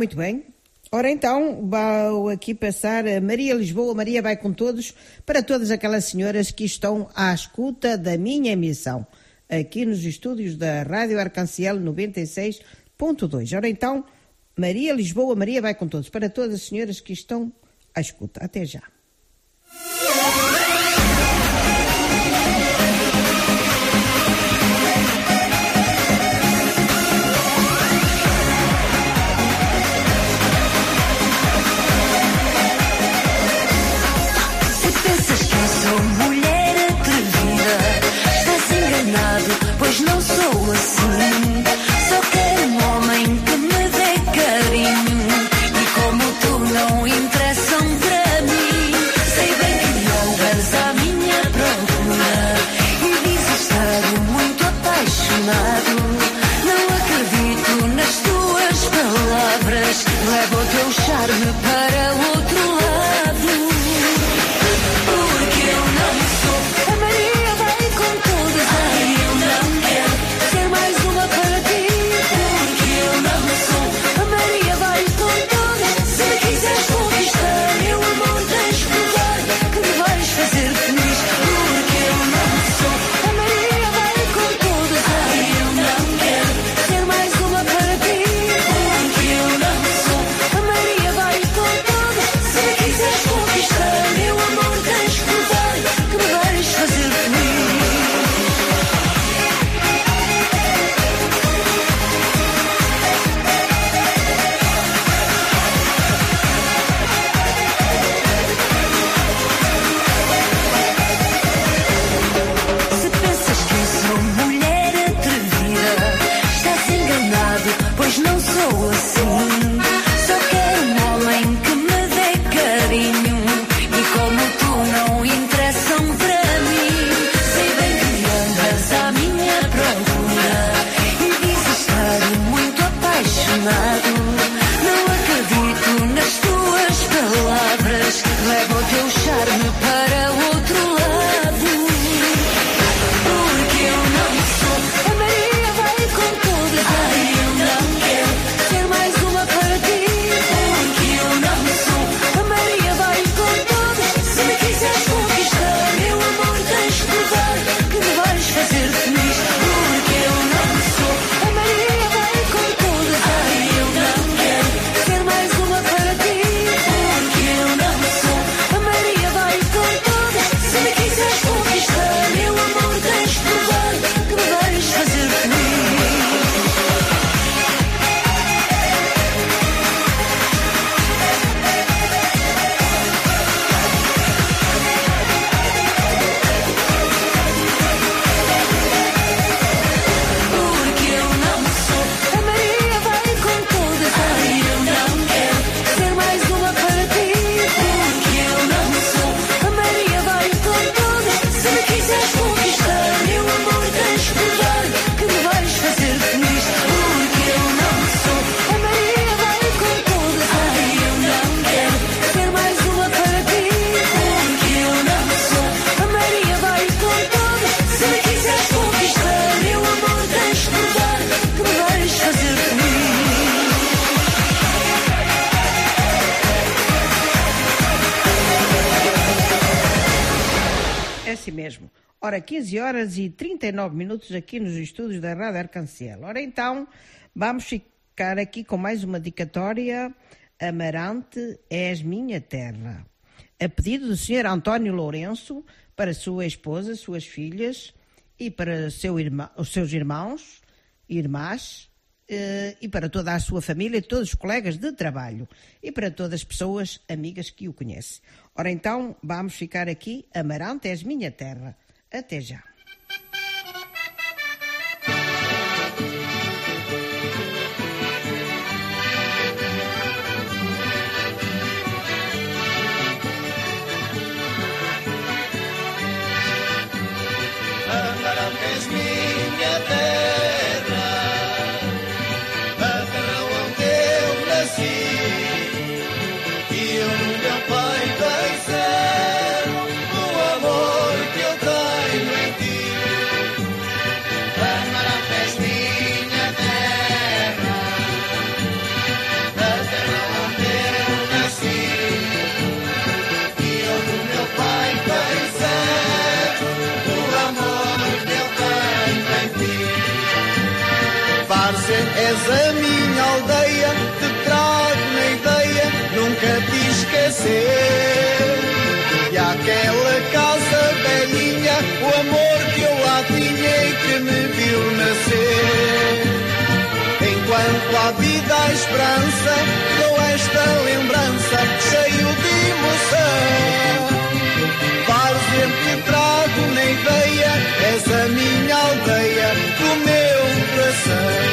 muito bem. Ora então, vou aqui passar a Maria Lisboa. Maria vai com todos, para todas aquelas senhoras que estão à escuta da minha emissão, aqui nos estúdios da Rádio Arcanciel 96.2. Ora então, Maria Lisboa, Maria vai com todos, para todas as senhoras que estão à escuta. Até já. 15 horas e 39 minutos aqui nos estúdios da Rádio Arcanciel. Ora então, vamos ficar aqui com mais uma dicatória. Amarante és minha terra. A pedido do Sr. António Lourenço para sua esposa, suas filhas e para seu irmão, os seus irmãos, irmãs, eh, e para toda a sua família e todos os colegas de trabalho e para todas as pessoas amigas que o conhecem. Ora então, vamos ficar aqui. Amarante és minha terra. Até já. a esperança, dou esta lembrança, cheio de emoção. Faz que trago na ideia, és a minha aldeia, do meu coração.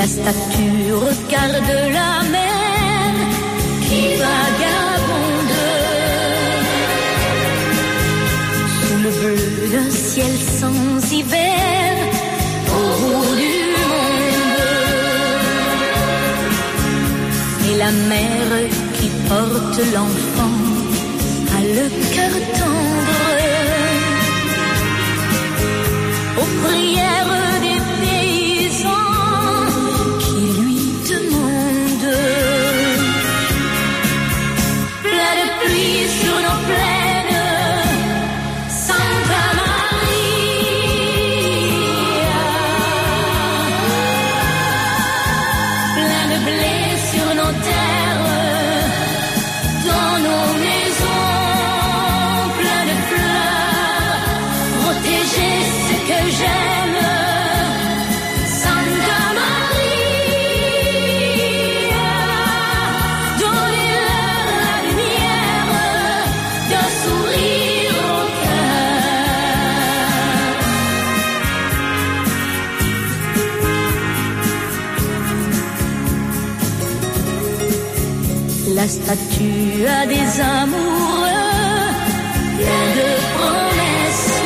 la statue regarde la mer qui vagabonde. Sous le bleu d'un ciel sans hiver, au bout du monde. Et la mère qui porte l'enfant a le cœur tendre. Aux prières statue à des amoureux, plein de promesses.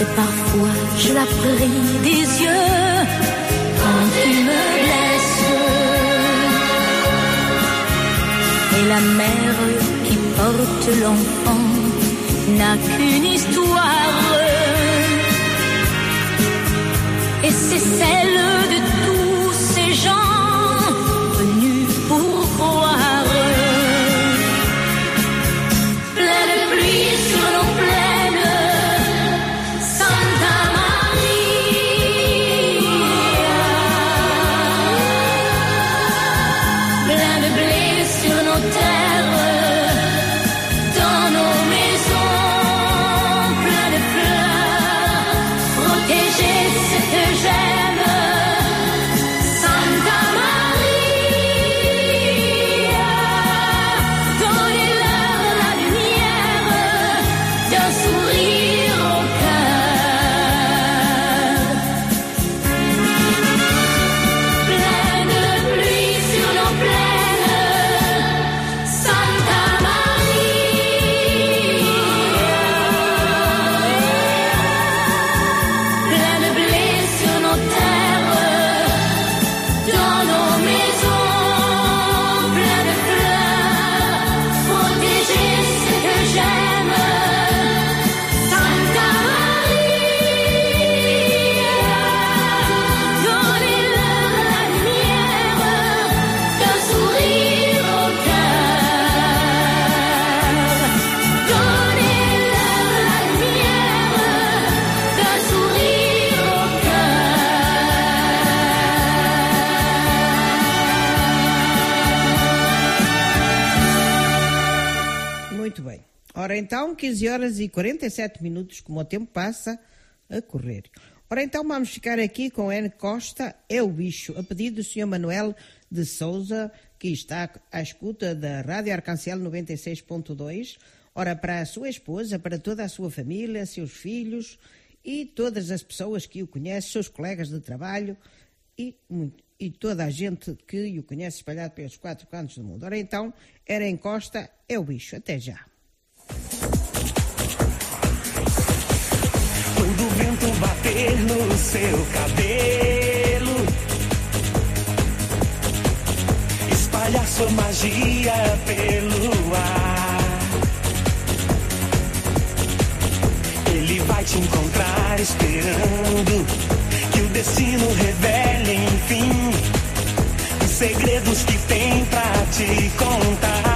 Et parfois je la prie des yeux quand tu me blesses. Et la mère qui porte l'enfant n'a qu'une histoire. Et c'est celle de Ora então, 15 horas e 47 minutos, como o tempo passa a correr. Ora então, vamos ficar aqui com N Costa, É o Bicho, a pedido do Sr. Manuel de Souza, que está à escuta da Rádio Arcancel 96.2. Ora, para a sua esposa, para toda a sua família, seus filhos e todas as pessoas que o conhecem, seus colegas de trabalho e, muito- e toda a gente que o conhece espalhado pelos quatro cantos do mundo. Ora então, era Costa, é o bicho. Até já. Quando o vento bater no seu cabelo, espalhar sua magia pelo ar. Ele vai te encontrar esperando que o destino revele, enfim, os segredos que tem pra te contar.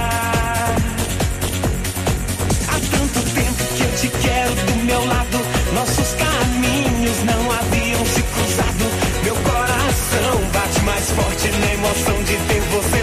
Quero do meu lado. Nossos caminhos não haviam se cruzado. Meu coração bate mais forte na emoção de ter você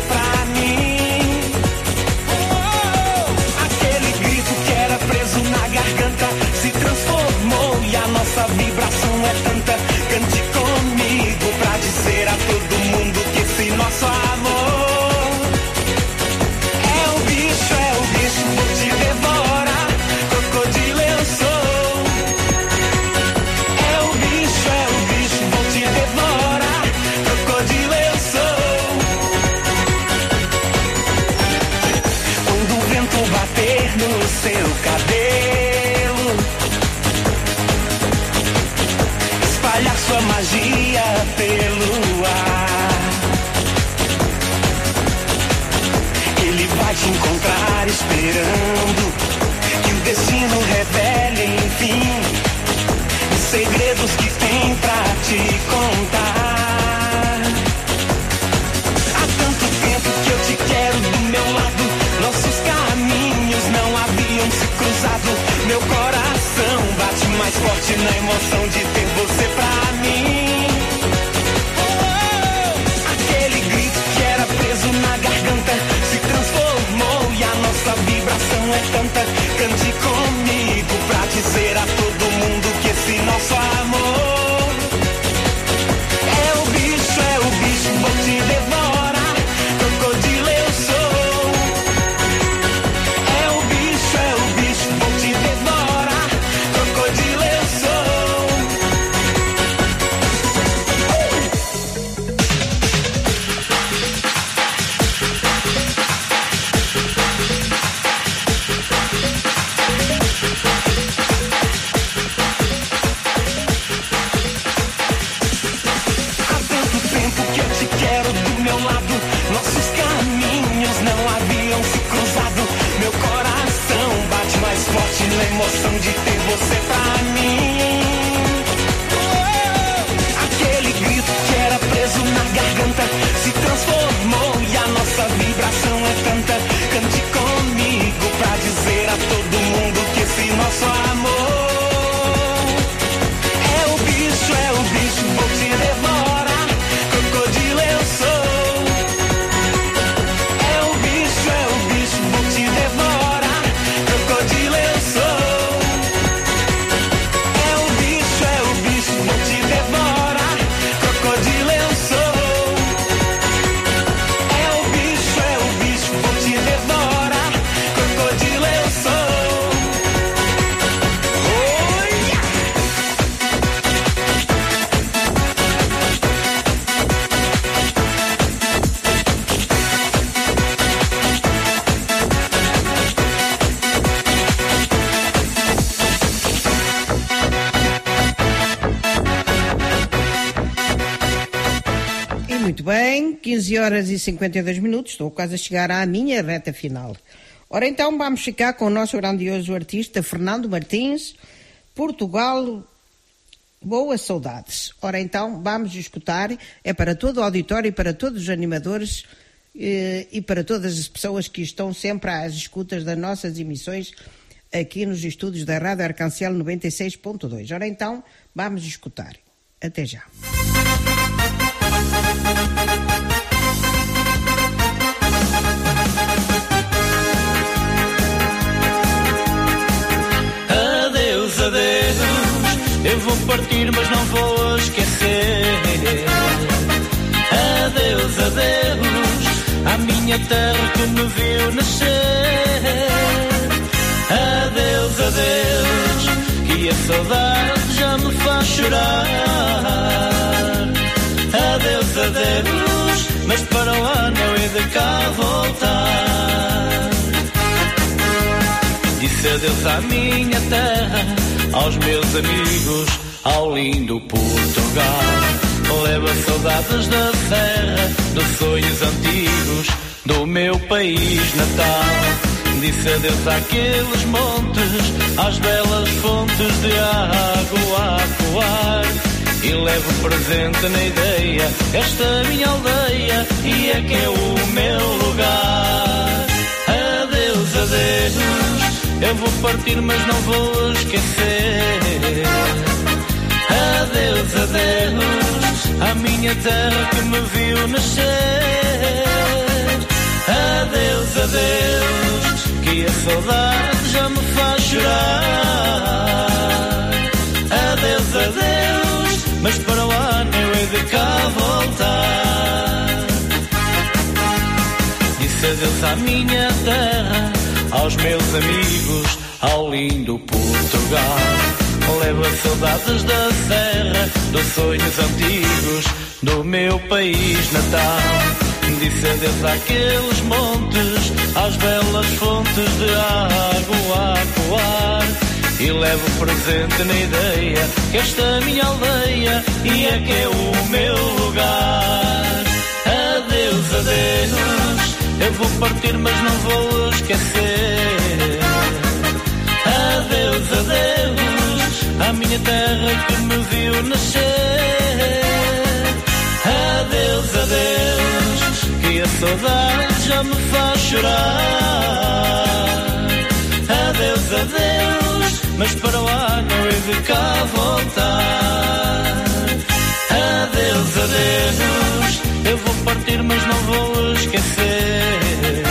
e 52 minutos, estou quase a chegar à minha reta final. Ora então vamos ficar com o nosso grandioso artista Fernando Martins, Portugal, boas saudades. Ora então vamos escutar, é para todo o auditório e para todos os animadores eh, e para todas as pessoas que estão sempre às escutas das nossas emissões aqui nos estúdios da Rádio Arcancel 96.2. Ora então vamos escutar. Até já. Partir, mas não vou esquecer. Adeus, adeus. À minha terra que me viu nascer. Adeus, adeus. Que a saudade já me faz chorar. Adeus, adeus. Mas para o ano eu hei de cá voltar. Disse adeus à minha terra, aos meus amigos, ao lindo Portugal. Leva saudades da serra, dos sonhos antigos, do meu país natal. Disse adeus àqueles montes, às belas fontes de água a coar. E levo presente na ideia, esta minha aldeia, e é que é o meu lugar. Adeus, adeus. Eu vou partir, mas não vou esquecer. Adeus, adeus. À minha terra que me viu nascer. Adeus, adeus. Que a saudade já me faz chorar. Adeus, adeus. Mas para o ano eu hei de cá voltar. Disse adeus à minha terra, aos meus amigos, ao lindo Portugal. Levo as saudades da serra, dos sonhos antigos, do meu país natal. Disse adeus àqueles montes, às belas fontes de água a coar. E levo presente na ideia que esta é minha aldeia e é que é o meu lugar. Adeus, adeus. Eu vou partir, mas não vou esquecer. Adeus, adeus. À minha terra que me viu nascer. Adeus, adeus. Que a saudade já me faz chorar. Adeus, adeus. Mas para o ano eu hei de cá voltar. Adeus, adeus. Eu vou partir, mas não vou esquecer.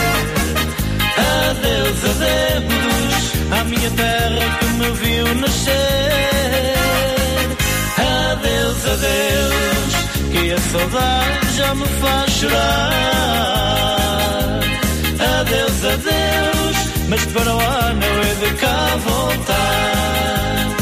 Adeus, adeus. À minha terra que me viu nascer. Adeus, adeus. Que a saudade já me faz chorar. Adeus, adeus. Mas para o ano eu de cá voltar.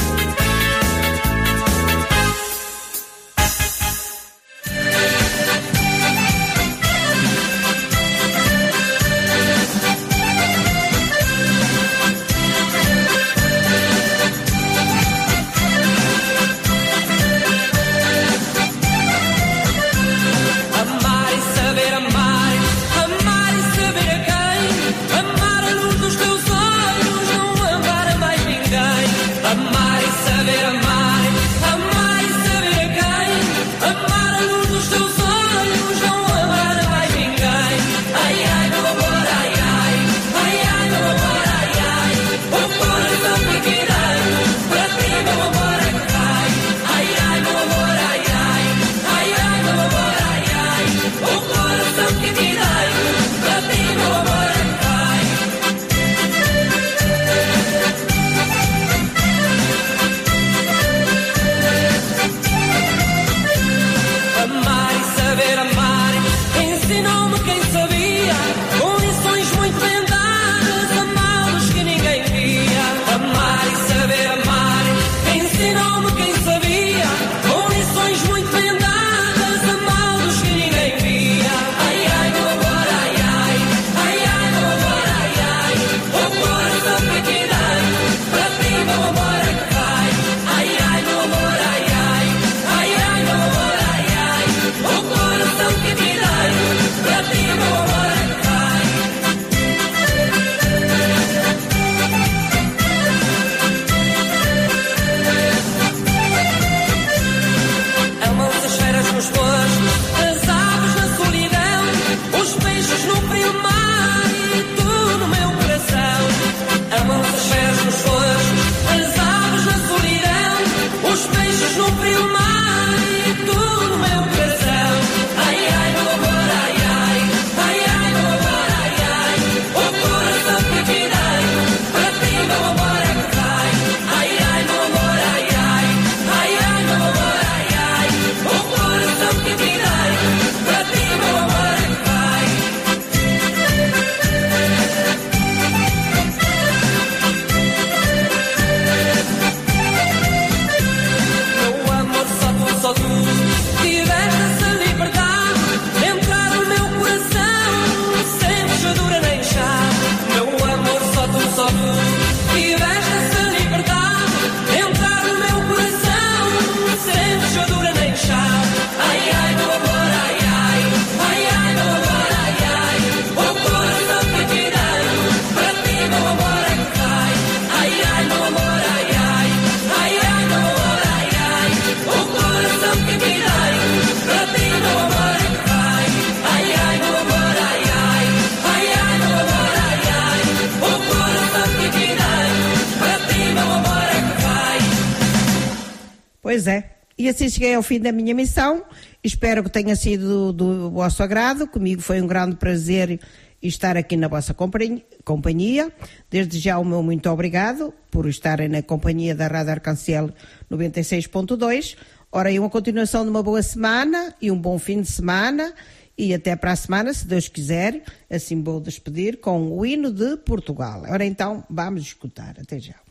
Cheguei ao fim da minha missão. Espero que tenha sido do vosso agrado. Comigo foi um grande prazer estar aqui na vossa companhi- companhia. Desde já o meu muito obrigado por estarem na companhia da Rádio Arcanciel 96.2. Ora, e uma continuação de uma boa semana e um bom fim de semana. E até para a semana, se Deus quiser. Assim vou despedir com o hino de Portugal. Ora então, vamos escutar. Até já.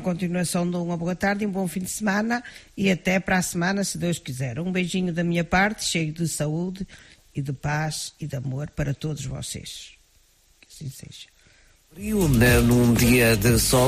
Continuação de uma boa tarde, um bom fim de semana e até para a semana, se Deus quiser. Um beijinho da minha parte, cheio de saúde e de paz e de amor para todos vocês. Que assim seja. Né, num dia de sol.